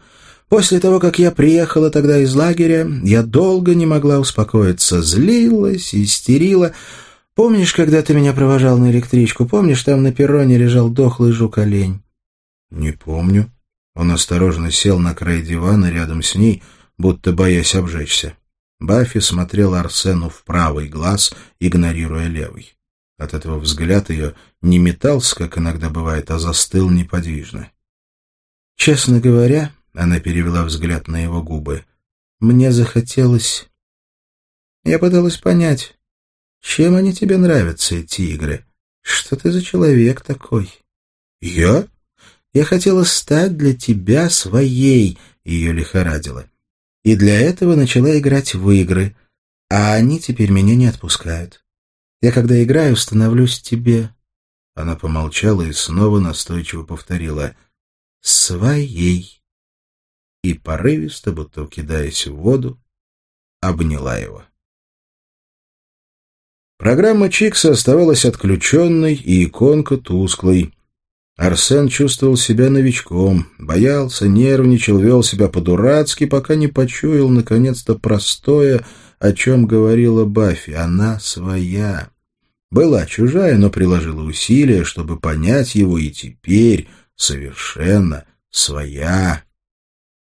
«После того, как я приехала тогда из лагеря, я долго не могла успокоиться, злилась, истерила. Помнишь, когда ты меня провожал на электричку? Помнишь, там на перроне лежал дохлый жук-олень?» «Не помню». Он осторожно сел на край дивана рядом с ней, будто боясь обжечься. Баффи смотрел Арсену в правый глаз, игнорируя левый. От этого взгляд ее не метался, как иногда бывает, а застыл неподвижно. «Честно говоря», — она перевела взгляд на его губы, — «мне захотелось...» Я пыталась понять, чем они тебе нравятся, эти игры? Что ты за человек такой?» «Я?» Я хотела стать для тебя своей, ее лихорадило. И для этого начала играть в игры, а они теперь меня не отпускают. Я, когда играю, становлюсь тебе. Она помолчала и снова настойчиво повторила «своей». И порывисто, будто кидаясь в воду, обняла его. Программа Чикса оставалась отключенной и иконка тусклой. Арсен чувствовал себя новичком, боялся, нервничал, вел себя по-дурацки, пока не почуял, наконец-то, простое, о чем говорила Баффи. Она своя. Была чужая, но приложила усилия, чтобы понять его, и теперь совершенно своя.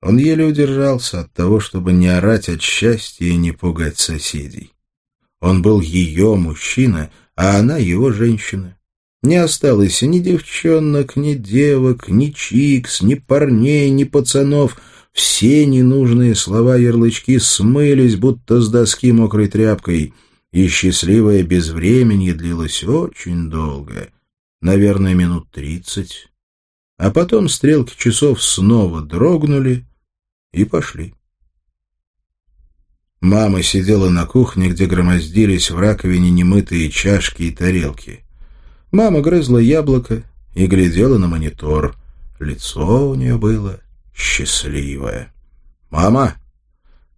Он еле удержался от того, чтобы не орать от счастья и не пугать соседей. Он был ее мужчина, а она его женщина. Не осталось ни девчонок, ни девок, ни чикс, ни парней, ни пацанов. Все ненужные слова-ярлычки смылись, будто с доски мокрой тряпкой, и счастливое безвременье длилось очень долго, наверное, минут тридцать. А потом стрелки часов снова дрогнули и пошли. Мама сидела на кухне, где громоздились в раковине немытые чашки и тарелки. Мама грызла яблоко и глядела на монитор. Лицо у нее было счастливое. «Мама!»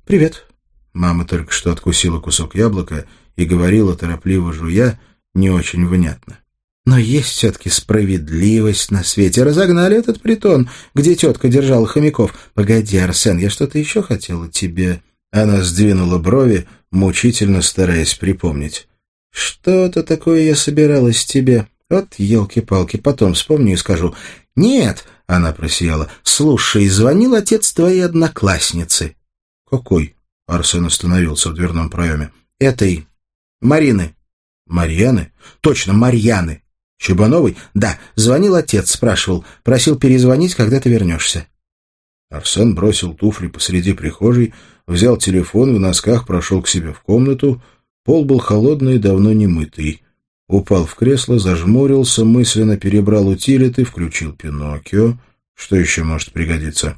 «Привет!» Мама только что откусила кусок яблока и говорила, торопливо жуя, не очень внятно. «Но есть все-таки справедливость на свете. Разогнали этот притон, где тетка держала хомяков. Погоди, Арсен, я что-то еще хотела тебе...» Она сдвинула брови, мучительно стараясь припомнить. «Что-то такое я собиралась тебе. Вот елки-палки, потом вспомню и скажу. Нет!» — она просияла. «Слушай, звонил отец твоей одноклассницы». «Какой?» — Арсен остановился в дверном проеме. «Этой. Марины». «Марьяны?» «Точно, Марьяны». «Чебановой?» «Да, звонил отец, спрашивал. Просил перезвонить, когда ты вернешься». Арсен бросил туфли посреди прихожей, взял телефон, в носках прошел к себе в комнату, Пол был холодный и давно не мытый. Упал в кресло, зажмурился, мысленно перебрал утилиты, включил Пиноккио. Что еще может пригодиться?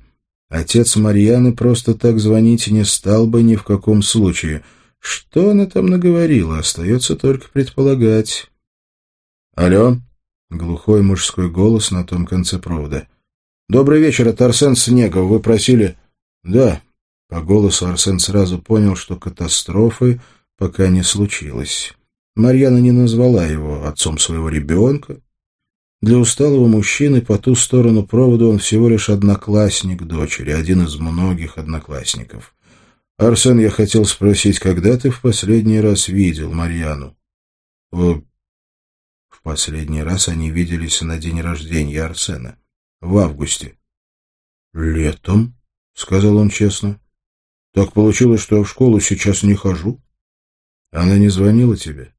Отец Марьяны просто так звонить не стал бы ни в каком случае. Что она там наговорила, остается только предполагать. «Алло?» — глухой мужской голос на том конце провода. «Добрый вечер, это Арсен Снегов. Вы просили...» «Да». По голосу Арсен сразу понял, что катастрофы пока не случилось. Марьяна не назвала его отцом своего ребенка. Для усталого мужчины по ту сторону провода он всего лишь одноклассник дочери, один из многих одноклассников. «Арсен, я хотел спросить, когда ты в последний раз видел Марьяну?» «В последний раз они виделись на день рождения Арсена. В августе». «Летом?» — сказал он честно. «Так получилось, что я в школу сейчас не хожу. Она не звонила тебе?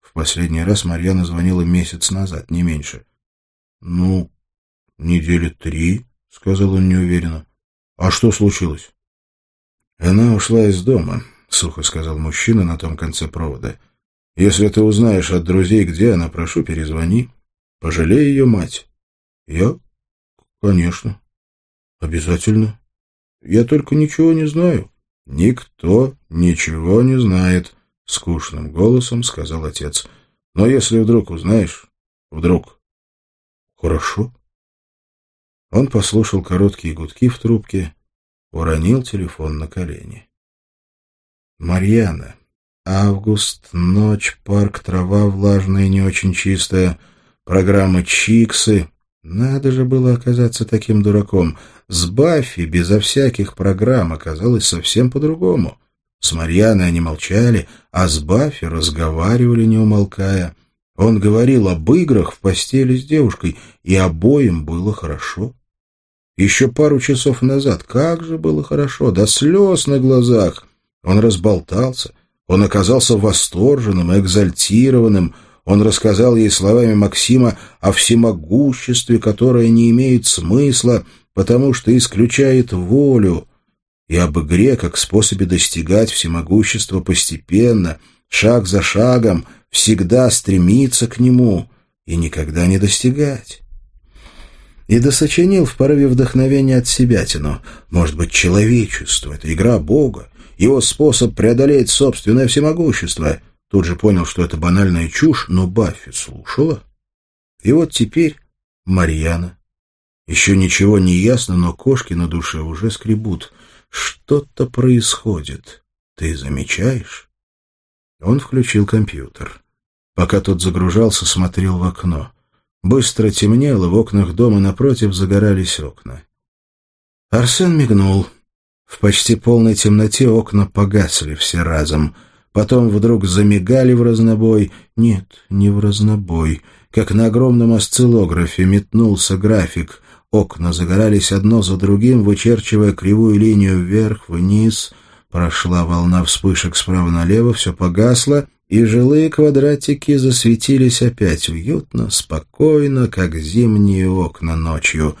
В последний раз Марьяна звонила месяц назад, не меньше. Ну, недели три, сказал он неуверенно. А что случилось? Она ушла из дома, сухо сказал мужчина на том конце провода. Если ты узнаешь от друзей, где она, прошу, перезвони. Пожалей ее мать. Я? Конечно. Обязательно. Я только ничего не знаю. Никто ничего не знает, — скучным голосом сказал отец. «Но если вдруг узнаешь, вдруг...» «Хорошо». Он послушал короткие гудки в трубке, уронил телефон на колени. «Марьяна. Август, ночь, парк, трава влажная, не очень чистая, программа «Чиксы». Надо же было оказаться таким дураком. С Баффи безо всяких программ оказалось совсем по-другому. С Марьяной они молчали, а с Баффи разговаривали, не умолкая. Он говорил об играх в постели с девушкой, и обоим было хорошо. Еще пару часов назад как же было хорошо, до слез на глазах. Он разболтался, он оказался восторженным и экзальтированным, он рассказал ей словами Максима о всемогуществе, которое не имеет смысла, потому что исключает волю, и об игре как способе достигать всемогущества постепенно, шаг за шагом, всегда стремиться к нему и никогда не достигать. И досочинил в порыве вдохновения от себятину. Может быть, человечество — это игра Бога, его способ преодолеть собственное всемогущество. Тут же понял, что это банальная чушь, но Баффи слушала. И вот теперь Марьяна. Еще ничего не ясно, но кошки на душе уже скребут — что-то происходит. Ты замечаешь? Он включил компьютер. Пока тот загружался, смотрел в окно. Быстро темнело, в окнах дома напротив загорались окна. Арсен мигнул. В почти полной темноте окна погасли все разом. Потом вдруг замигали в разнобой. Нет, не в разнобой. Как на огромном осциллографе метнулся график. Окна загорались одно за другим, вычерчивая кривую линию вверх-вниз. Прошла волна вспышек справа налево, все погасло, и жилые квадратики засветились опять уютно, спокойно, как зимние окна ночью.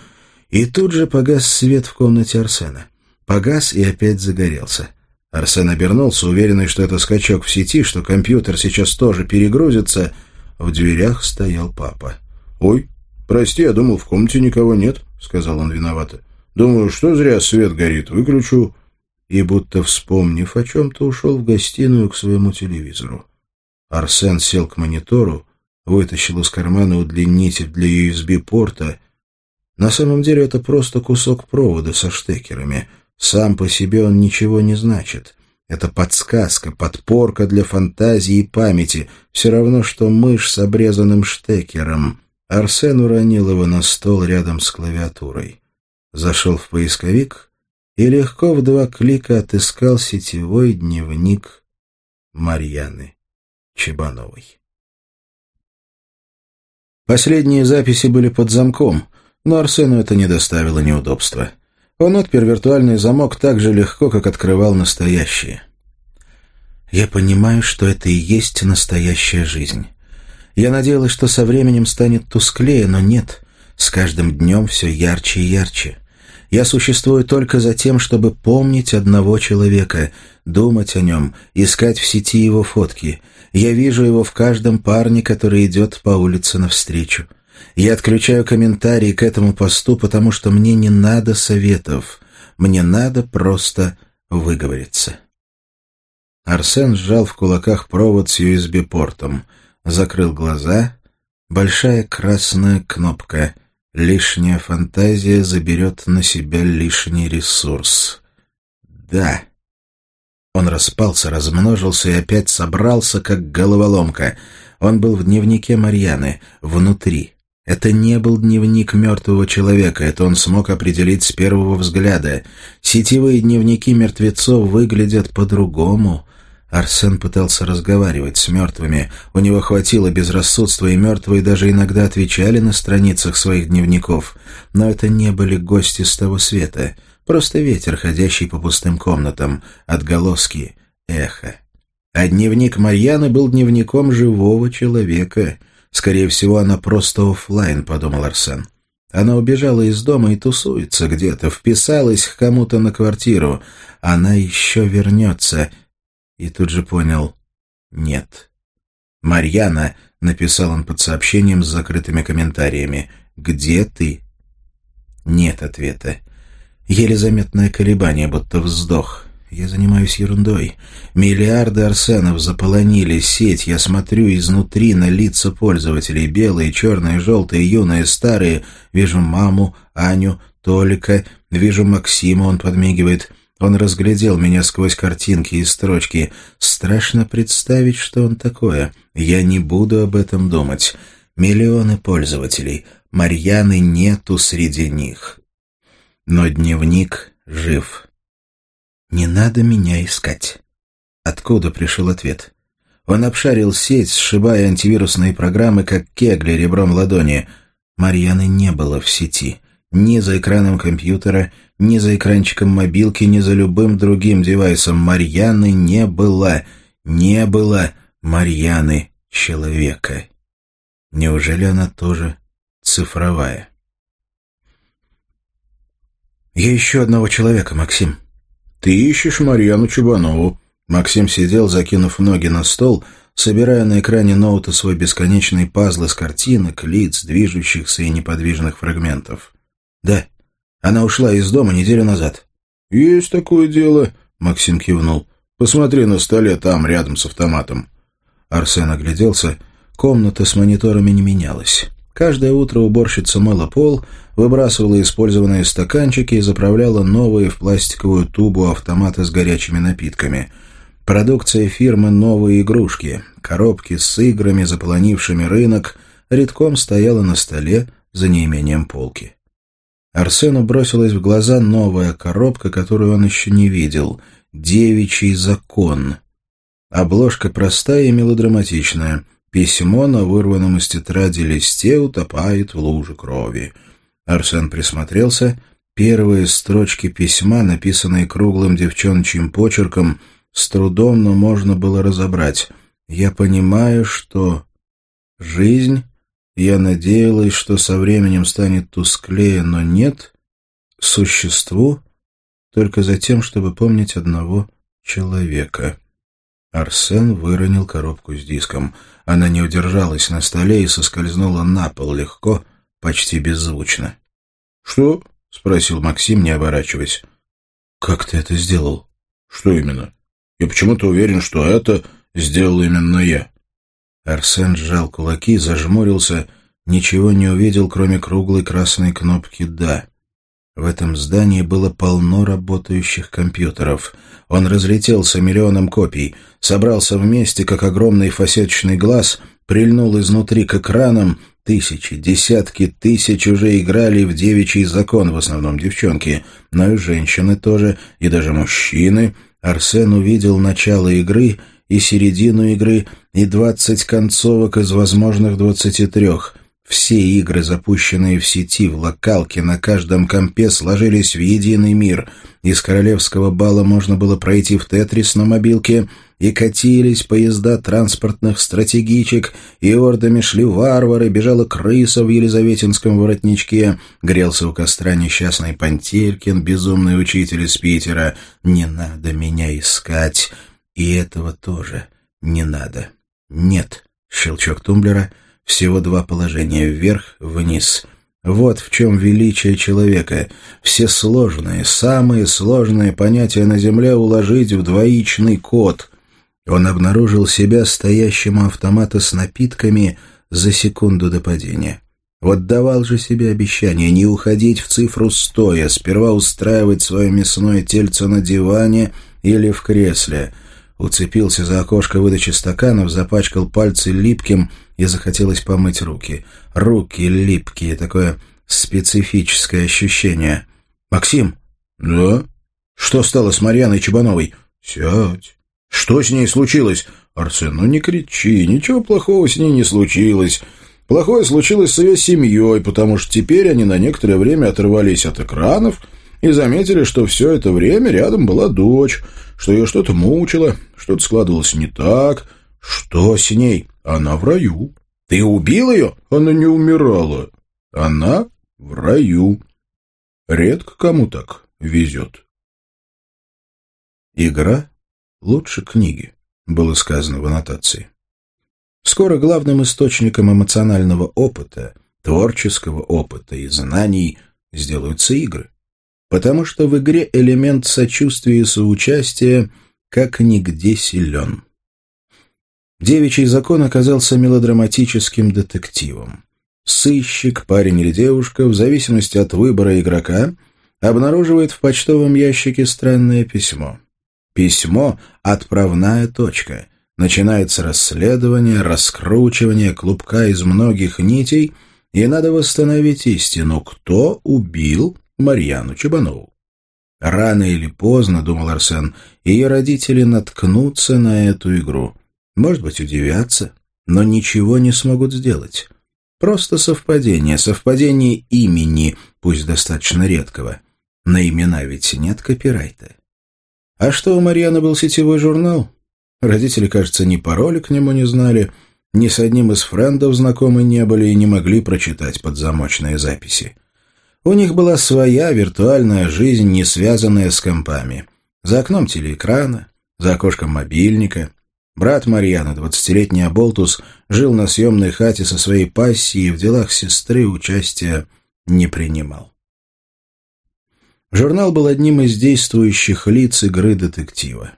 И тут же погас свет в комнате Арсена. Погас и опять загорелся. Арсен обернулся, уверенный, что это скачок в сети, что компьютер сейчас тоже перегрузится. В дверях стоял папа. «Ой, «Прости, я думал, в комнате никого нет», — сказал он виновато. «Думаю, что зря свет горит, выключу». И, будто вспомнив о чем-то, ушел в гостиную к своему телевизору. Арсен сел к монитору, вытащил из кармана удлинитель для USB-порта. На самом деле это просто кусок провода со штекерами. Сам по себе он ничего не значит. Это подсказка, подпорка для фантазии и памяти. Все равно, что мышь с обрезанным штекером. Арсен уронил его на стол рядом с клавиатурой. Зашел в поисковик и легко в два клика отыскал сетевой дневник Марьяны Чебановой. Последние записи были под замком, но Арсену это не доставило неудобства. Он отпер виртуальный замок так же легко, как открывал настоящие. «Я понимаю, что это и есть настоящая жизнь. Я надеялась, что со временем станет тусклее, но нет. С каждым днем все ярче и ярче. Я существую только за тем, чтобы помнить одного человека, думать о нем, искать в сети его фотки. Я вижу его в каждом парне, который идет по улице навстречу. Я отключаю комментарии к этому посту, потому что мне не надо советов. Мне надо просто выговориться. Арсен сжал в кулаках провод с USB-портом закрыл глаза. Большая красная кнопка. Лишняя фантазия заберет на себя лишний ресурс. Да. Он распался, размножился и опять собрался, как головоломка. Он был в дневнике Марьяны, внутри. Это не был дневник мертвого человека, это он смог определить с первого взгляда. Сетевые дневники мертвецов выглядят по-другому. Арсен пытался разговаривать с мертвыми. У него хватило безрассудства, и мертвые даже иногда отвечали на страницах своих дневников. Но это не были гости с того света. Просто ветер, ходящий по пустым комнатам, отголоски, эхо. А дневник Марьяны был дневником живого человека. Скорее всего, она просто офлайн, подумал Арсен. Она убежала из дома и тусуется где-то, вписалась к кому-то на квартиру. Она еще вернется — и тут же понял — нет. «Марьяна», — написал он под сообщением с закрытыми комментариями, — «где ты?» Нет ответа. Еле заметное колебание, будто вздох. Я занимаюсь ерундой. Миллиарды арсенов заполонили сеть. Я смотрю изнутри на лица пользователей. Белые, черные, желтые, юные, старые. Вижу маму, Аню, Толика. Вижу Максима, он подмигивает. Он разглядел меня сквозь картинки и строчки. Страшно представить, что он такое. Я не буду об этом думать. Миллионы пользователей. Марьяны нету среди них. Но дневник жив. «Не надо меня искать». Откуда пришел ответ? Он обшарил сеть, сшибая антивирусные программы, как кегли ребром ладони. Марьяны не было в сети. Ни за экраном компьютера, ни за экранчиком мобилки, ни за любым другим девайсом. Марьяны не было. Не было Марьяны человека. Неужели она тоже цифровая? «Я ищу одного человека, Максим». «Ты ищешь Марьяну Чубанову». Максим сидел, закинув ноги на стол, собирая на экране ноута свой бесконечный пазл из картинок, лиц, движущихся и неподвижных фрагментов. «Да, она ушла из дома неделю назад». «Есть такое дело», — Максим кивнул. «Посмотри на столе там, рядом с автоматом». Арсен огляделся. Комната с мониторами не менялась. Каждое утро уборщица мыла пол, выбрасывала использованные стаканчики и заправляла новые в пластиковую тубу автоматы с горячими напитками. Продукция фирмы «Новые игрушки», коробки с играми, заполонившими рынок, редком стояла на столе за неимением полки. Арсену бросилась в глаза новая коробка, которую он еще не видел — «Девичий закон». Обложка простая и мелодраматичная — Письмо на вырванном из тетради листе утопает в луже крови. Арсен присмотрелся. Первые строчки письма, написанные круглым девчоночьим почерком, с трудом, но можно было разобрать. «Я понимаю, что жизнь...» Я надеялась, что со временем станет тусклее, но нет. Существу только за тем, чтобы помнить одного человека. Арсен выронил коробку с диском. Она не удержалась на столе и соскользнула на пол легко, почти беззвучно. «Что?» — спросил Максим, не оборачиваясь. «Как ты это сделал?» «Что именно? Я почему-то уверен, что это сделал именно я». Арсен сжал кулаки, зажмурился, ничего не увидел, кроме круглой красной кнопки «Да». В этом здании было полно работающих компьютеров. Он разлетелся миллионом копий, собрался вместе, как огромный фасеточный глаз, прильнул изнутри к экранам. Тысячи, десятки тысяч уже играли в девичий закон, в основном девчонки, но и женщины тоже, и даже мужчины. Арсен увидел начало игры и середину игры, и двадцать концовок из возможных двадцати трех — все игры, запущенные в сети, в локалке, на каждом компе сложились в единый мир. Из королевского бала можно было пройти в Тетрис на мобилке, и катились поезда транспортных стратегичек, и ордами шли варвары, бежала крыса в елизаветинском воротничке, грелся у костра несчастный Пантелькин, безумный учитель из Питера. «Не надо меня искать, и этого тоже не надо». «Нет», — щелчок тумблера — всего два положения — вверх, вниз. Вот в чем величие человека. Все сложные, самые сложные понятия на Земле уложить в двоичный код. Он обнаружил себя стоящим у автомата с напитками за секунду до падения. Вот давал же себе обещание не уходить в цифру стоя, сперва устраивать свое мясное тельце на диване или в кресле — уцепился за окошко выдачи стаканов, запачкал пальцы липким и захотелось помыть руки. Руки липкие, такое специфическое ощущение. «Максим?» «Да?» «Что стало с Марьяной Чебановой?» «Сядь». «Что с ней случилось?» «Арсен, ну не кричи, ничего плохого с ней не случилось». Плохое случилось с ее семьей, потому что теперь они на некоторое время оторвались от экранов и заметили, что все это время рядом была дочь, что ее что-то мучило, что-то складывалось не так. Что с ней? Она в раю. Ты убил ее? Она не умирала. Она в раю. Редко кому так везет. Игра лучше книги, было сказано в аннотации. Скоро главным источником эмоционального опыта, творческого опыта и знаний сделаются игры. потому что в игре элемент сочувствия и соучастия как нигде силен. Девичий закон оказался мелодраматическим детективом. Сыщик, парень или девушка, в зависимости от выбора игрока, обнаруживает в почтовом ящике странное письмо. Письмо — отправная точка. Начинается расследование, раскручивание клубка из многих нитей, и надо восстановить истину, кто убил Марьяну Чебанову. Рано или поздно, думал Арсен, ее родители наткнутся на эту игру. Может быть, удивятся, но ничего не смогут сделать. Просто совпадение, совпадение имени, пусть достаточно редкого. На имена ведь нет копирайта. А что, у Марьяны был сетевой журнал? Родители, кажется, ни пароля к нему не знали, ни с одним из френдов знакомы не были и не могли прочитать подзамочные записи. У них была своя виртуальная жизнь, не связанная с компами. За окном телеэкрана, за окошком мобильника. Брат Марьяна, двадцатилетний Аболтус, жил на съемной хате со своей пассией и в делах сестры участия не принимал. Журнал был одним из действующих лиц игры детектива.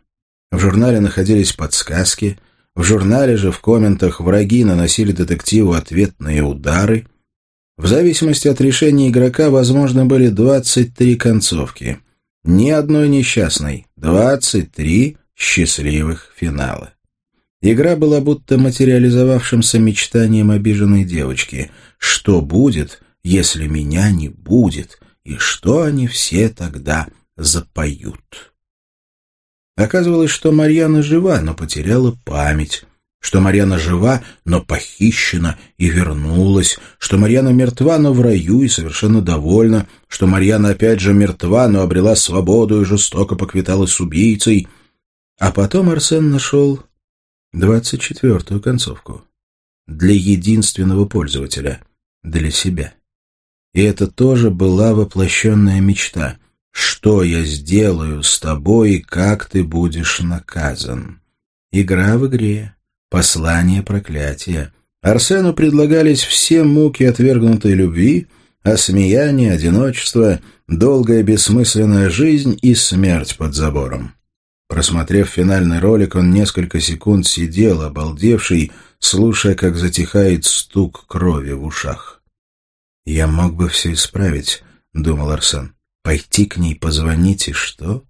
В журнале находились подсказки, в журнале же в комментах враги наносили детективу ответные удары. В зависимости от решения игрока возможно были 23 концовки. Ни одной несчастной, 23 счастливых финала. Игра была будто материализовавшимся мечтанием обиженной девочки. Что будет, если меня не будет, и что они все тогда запоют? Оказывалось, что Марьяна жива, но потеряла память, что Марьяна жива, но похищена и вернулась, что Марьяна мертва, но в раю и совершенно довольна, что Марьяна опять же мертва, но обрела свободу и жестоко поквиталась с убийцей. А потом Арсен нашел двадцать четвертую концовку. Для единственного пользователя, для себя. И это тоже была воплощенная мечта. Что я сделаю с тобой и как ты будешь наказан? Игра в игре. Послание проклятия. Арсену предлагались все муки отвергнутой любви, осмеяние, одиночество, долгая бессмысленная жизнь и смерть под забором. Просмотрев финальный ролик, он несколько секунд сидел, обалдевший, слушая, как затихает стук крови в ушах. «Я мог бы все исправить», — думал Арсен. «Пойти к ней, позвонить и что?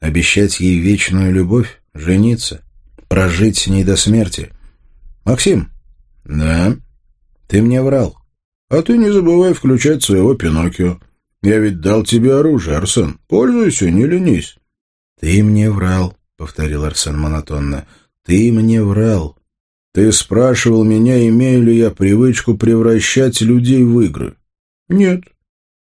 Обещать ей вечную любовь? Жениться? Прожить с ней до смерти? Максим?» «Да?» «Ты мне врал». «А ты не забывай включать своего Пиноккио. Я ведь дал тебе оружие, Арсен. Пользуйся, не ленись». «Ты мне врал», — повторил Арсен монотонно. «Ты мне врал». «Ты спрашивал меня, имею ли я привычку превращать людей в игры?» «Нет».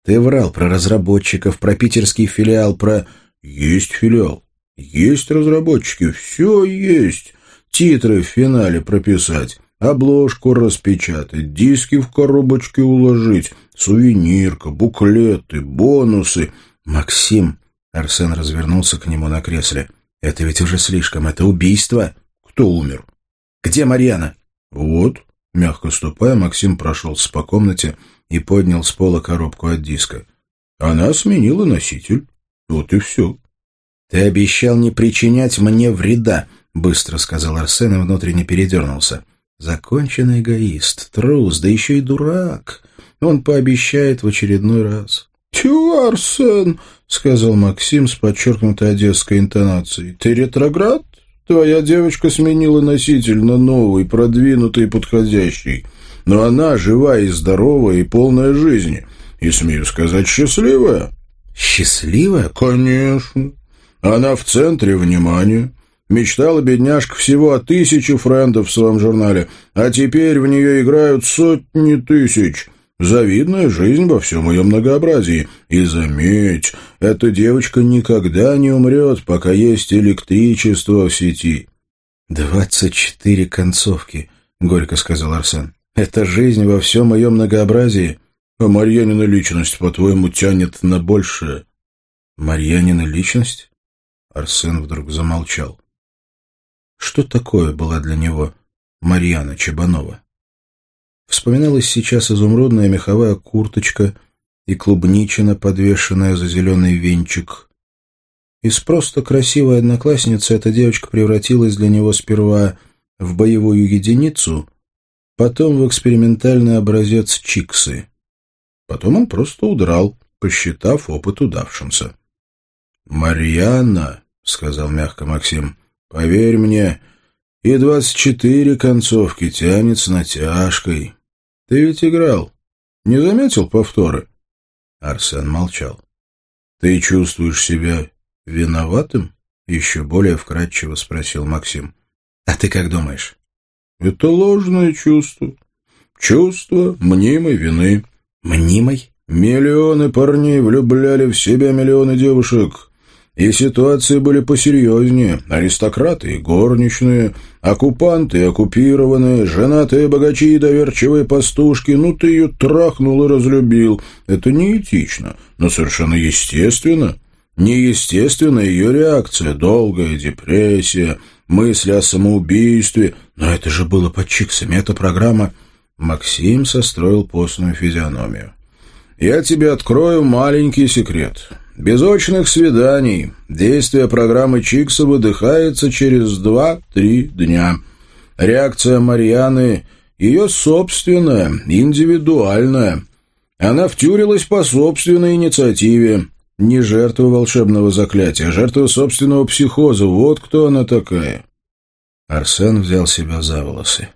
«Ты врал про разработчиков, про питерский филиал, про...» «Есть филиал. Есть разработчики. Все есть. Титры в финале прописать, обложку распечатать, диски в коробочке уложить, сувенирка, буклеты, бонусы». «Максим», Арсен развернулся к нему на кресле. «Это ведь уже слишком. Это убийство». «Кто умер?» «Где Марьяна?» «Вот». Мягко ступая, Максим прошелся по комнате и поднял с пола коробку от диска. «Она сменила носитель. Вот и все». «Ты обещал не причинять мне вреда», — быстро сказал Арсен и внутренне передернулся. «Законченный эгоист, трус, да еще и дурак. Он пообещает в очередной раз». «Тю, Арсен!» — сказал Максим с подчеркнутой одесской интонацией. «Ты ретроград? Твоя девочка сменила носитель на новый, продвинутый и подходящий. Но она живая и здоровая и полная жизни. И, смею сказать, счастливая». «Счастливая?» «Конечно. Она в центре внимания». Мечтала бедняжка всего о тысяче френдов в своем журнале, а теперь в нее играют сотни тысяч. Завидная жизнь во всем ее многообразии. И заметь, эта девочка никогда не умрет, пока есть электричество в сети. «Двадцать четыре концовки», — горько сказал Арсен. «Это жизнь во всем ее многообразии. А Марьянина личность, по-твоему, тянет на большее?» «Марьянина личность?» Арсен вдруг замолчал. Что такое была для него Марьяна Чебанова? Вспоминалась сейчас изумрудная меховая курточка, и клубничина, подвешенная за зеленый венчик. Из просто красивой одноклассницы эта девочка превратилась для него сперва в боевую единицу, потом в экспериментальный образец Чиксы. Потом он просто удрал, посчитав опыт удавшимся. «Марьяна», — сказал мягко Максим, — «поверь мне, и двадцать четыре концовки тянет с натяжкой. Ты ведь играл. Не заметил повторы?» Арсен молчал. «Ты чувствуешь себя виноватым?» — еще более вкратчиво спросил Максим. «А ты как думаешь?» «Это ложное чувство. Чувство мнимой вины». «Мнимой?» «Миллионы парней влюбляли в себя миллионы девушек». И ситуации были посерьезнее. Аристократы и горничные, оккупанты и оккупированные, женатые богачи и доверчивые пастушки. Ну, ты ее трахнул и разлюбил. Это неэтично, но совершенно естественно. Неестественна ее реакция, долгая депрессия, мысли о самоубийстве. Но это же было под чиксами, эта программа... Максим состроил постную физиономию. «Я тебе открою маленький секрет. Без очных свиданий действие программы Чикса выдыхается через два-три дня. Реакция Марьяны ее собственная, индивидуальная. Она втюрилась по собственной инициативе. Не жертва волшебного заклятия, а жертва собственного психоза. Вот кто она такая. Арсен взял себя за волосы.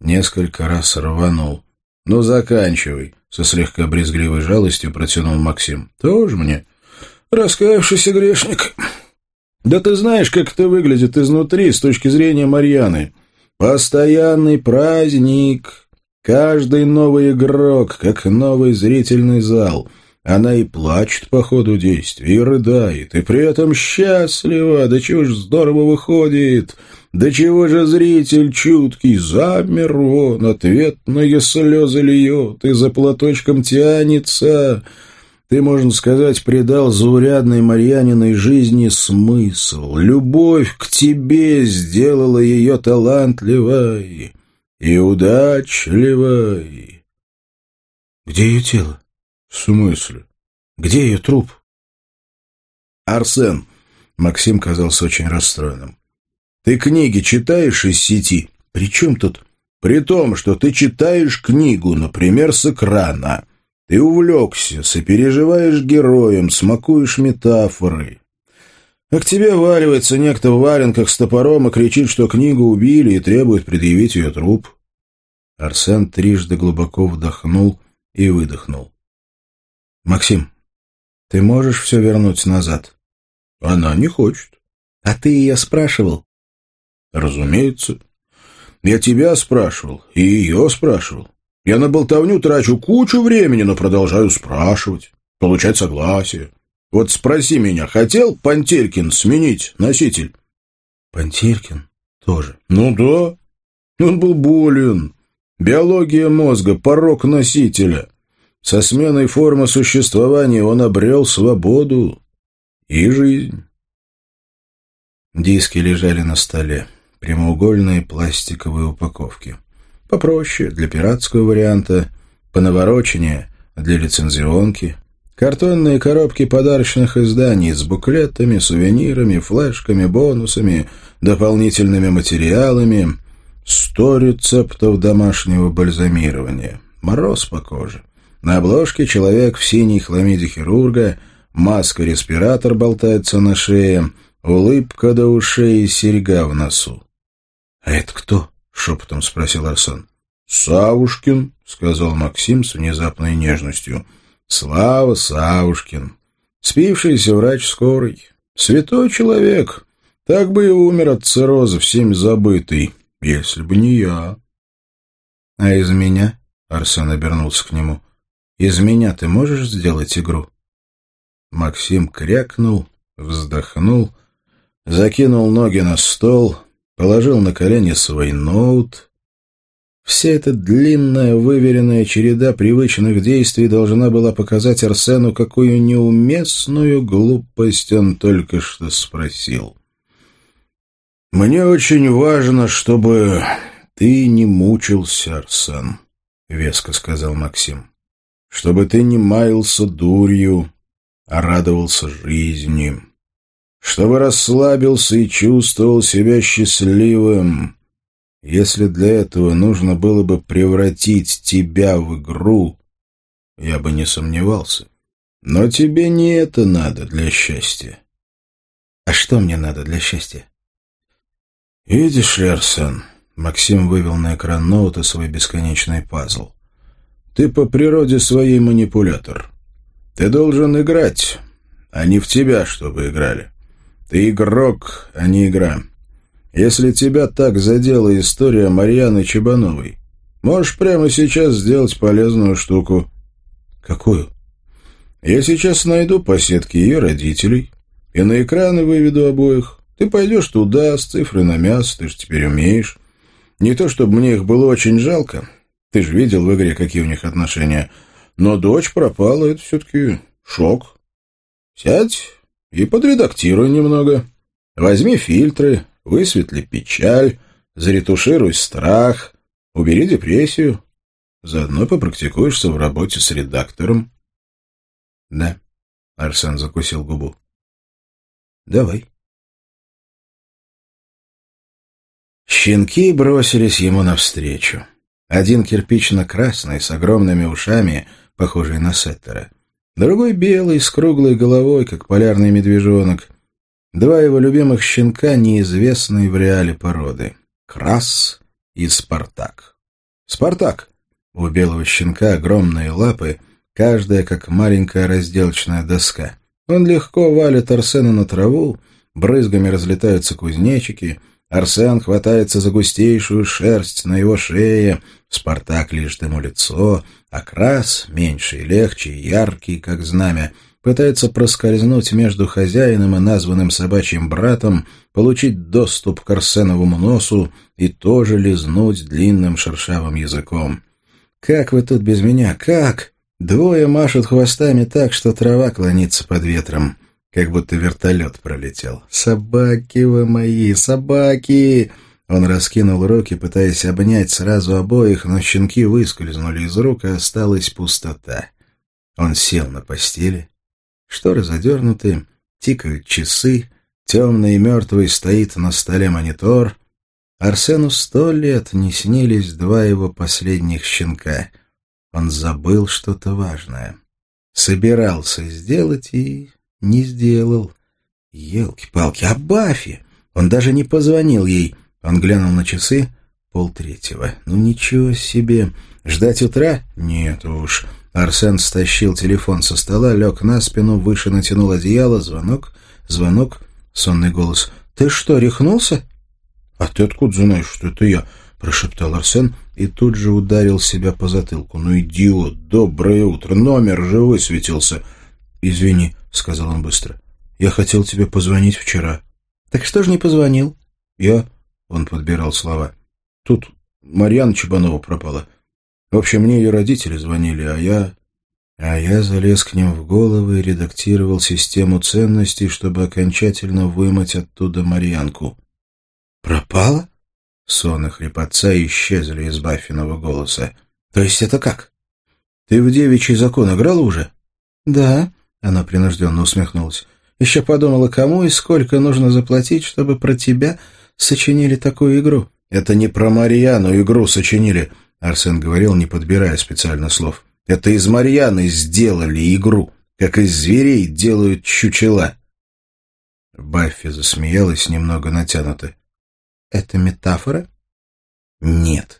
Несколько раз рванул. «Ну, заканчивай», — со слегка брезгливой жалостью протянул Максим. «Тоже мне раскаявшийся грешник. Да ты знаешь, как это выглядит изнутри с точки зрения Марьяны. Постоянный праздник. Каждый новый игрок, как новый зрительный зал. Она и плачет по ходу действия, и рыдает, и при этом счастлива. Да чего ж здорово выходит. Да чего же зритель чуткий, замер вон, ответные слезы льет и за платочком тянется. Ты, можно сказать, придал заурядной Марьяниной жизни смысл. Любовь к тебе сделала ее талантливой и удачливой. Где ее тело? В смысле? Где ее труп? Арсен. Максим казался очень расстроенным. Ты книги читаешь из сети? При чем тут? При том, что ты читаешь книгу, например, с экрана. Ты увлекся, сопереживаешь героям, смакуешь метафоры. А к тебе валивается некто в валенках с топором и кричит, что книгу убили и требует предъявить ее труп. Арсен трижды глубоко вдохнул и выдохнул. — Максим, ты можешь все вернуть назад? — Она не хочет. — А ты ее спрашивал? — Разумеется. Я тебя спрашивал и ее спрашивал. Я на болтовню трачу кучу времени, но продолжаю спрашивать, получать согласие. Вот спроси меня, хотел Пантелькин сменить носитель? Пантелькин тоже. Ну да. Он был болен. Биология мозга, порог носителя. Со сменой формы существования он обрел свободу и жизнь. Диски лежали на столе, прямоугольные пластиковые упаковки. Попроще, для пиратского варианта, понавороченнее, для лицензионки. Картонные коробки подарочных изданий с буклетами, сувенирами, флешками, бонусами, дополнительными материалами. Сто рецептов домашнего бальзамирования. Мороз по коже. На обложке человек в синей хламиде хирурга, маска-респиратор болтается на шее, улыбка до ушей и серьга в носу. «А это кто?» — шепотом спросил Арсон. «Савушкин», — сказал Максим с внезапной нежностью. «Слава Савушкин! Спившийся врач скорой. Святой человек. Так бы и умер от цирроза, всем забытый, если бы не я». «А из меня?» — Арсен обернулся к нему. «Из меня ты можешь сделать игру?» Максим крякнул, вздохнул, закинул ноги на стол — положил на колени свой ноут. Вся эта длинная, выверенная череда привычных действий должна была показать Арсену, какую неуместную глупость он только что спросил. «Мне очень важно, чтобы ты не мучился, Арсен», — веско сказал Максим. чтобы ты не маялся дурью, а радовался жизни, чтобы расслабился и чувствовал себя счастливым. Если для этого нужно было бы превратить тебя в игру, я бы не сомневался. Но тебе не это надо для счастья. А что мне надо для счастья? Видишь ли, Арсен, Максим вывел на экран ноута свой бесконечный пазл. Ты по природе своей манипулятор. Ты должен играть, а не в тебя, чтобы играли. Ты игрок, а не игра. Если тебя так задела история Марьяны Чебановой, можешь прямо сейчас сделать полезную штуку. Какую? Я сейчас найду по сетке ее родителей и на экраны выведу обоих. Ты пойдешь туда с цифрой на мясо, ты же теперь умеешь. Не то, чтобы мне их было очень жалко. Ты же видел в игре, какие у них отношения. Но дочь пропала, это все-таки шок. Сядь и подредактируй немного. Возьми фильтры, высветли печаль, заретушируй страх, убери депрессию. Заодно попрактикуешься в работе с редактором. — Да, — Арсен закусил губу. — Давай. Щенки бросились ему навстречу. Один кирпично-красный, с огромными ушами, похожий на сеттера. Другой белый, с круглой головой, как полярный медвежонок. Два его любимых щенка, неизвестные в реале породы. Крас и Спартак. Спартак! У белого щенка огромные лапы, каждая как маленькая разделочная доска. Он легко валит Арсена на траву, брызгами разлетаются кузнечики — Арсен хватается за густейшую шерсть на его шее, Спартак лижет ему лицо, а Крас, меньше и легче, яркий, как знамя, пытается проскользнуть между хозяином и названным собачьим братом, получить доступ к Арсеновому носу и тоже лизнуть длинным шершавым языком. «Как вы тут без меня? Как?» Двое машут хвостами так, что трава клонится под ветром как будто вертолет пролетел. «Собаки вы мои, собаки!» Он раскинул руки, пытаясь обнять сразу обоих, но щенки выскользнули из рук, и осталась пустота. Он сел на постели. Шторы задернуты, тикают часы, темный и мертвый стоит на столе монитор. Арсену сто лет не снились два его последних щенка. Он забыл что-то важное. Собирался сделать и не сделал. Елки-палки, а Баффи? Он даже не позвонил ей. Он глянул на часы. Полтретьего. Ну ничего себе. Ждать утра? Нет уж. Арсен стащил телефон со стола, лег на спину, выше натянул одеяло. Звонок, звонок, сонный голос. «Ты что, рехнулся?» «А ты откуда знаешь, что это я?» — прошептал Арсен и тут же ударил себя по затылку. «Ну, идиот! Доброе утро! Номер же высветился!» «Извини», — сказал он быстро. «Я хотел тебе позвонить вчера». «Так что же не позвонил?» «Я...» — он подбирал слова. «Тут Марьяна Чебанова пропала. В общем, мне ее родители звонили, а я...» А я залез к ним в голову и редактировал систему ценностей, чтобы окончательно вымыть оттуда Марьянку. «Пропала?» Сон и хрипотца исчезли из Баффиного голоса. «То есть это как? Ты в девичий закон играла уже?» «Да», она принужденно усмехнулась. «Еще подумала, кому и сколько нужно заплатить, чтобы про тебя сочинили такую игру?» «Это не про Марьяну игру сочинили», — Арсен говорил, не подбирая специально слов. «Это из Марьяны сделали игру, как из зверей делают чучела». Баффи засмеялась немного натянуто. «Это метафора?» «Нет.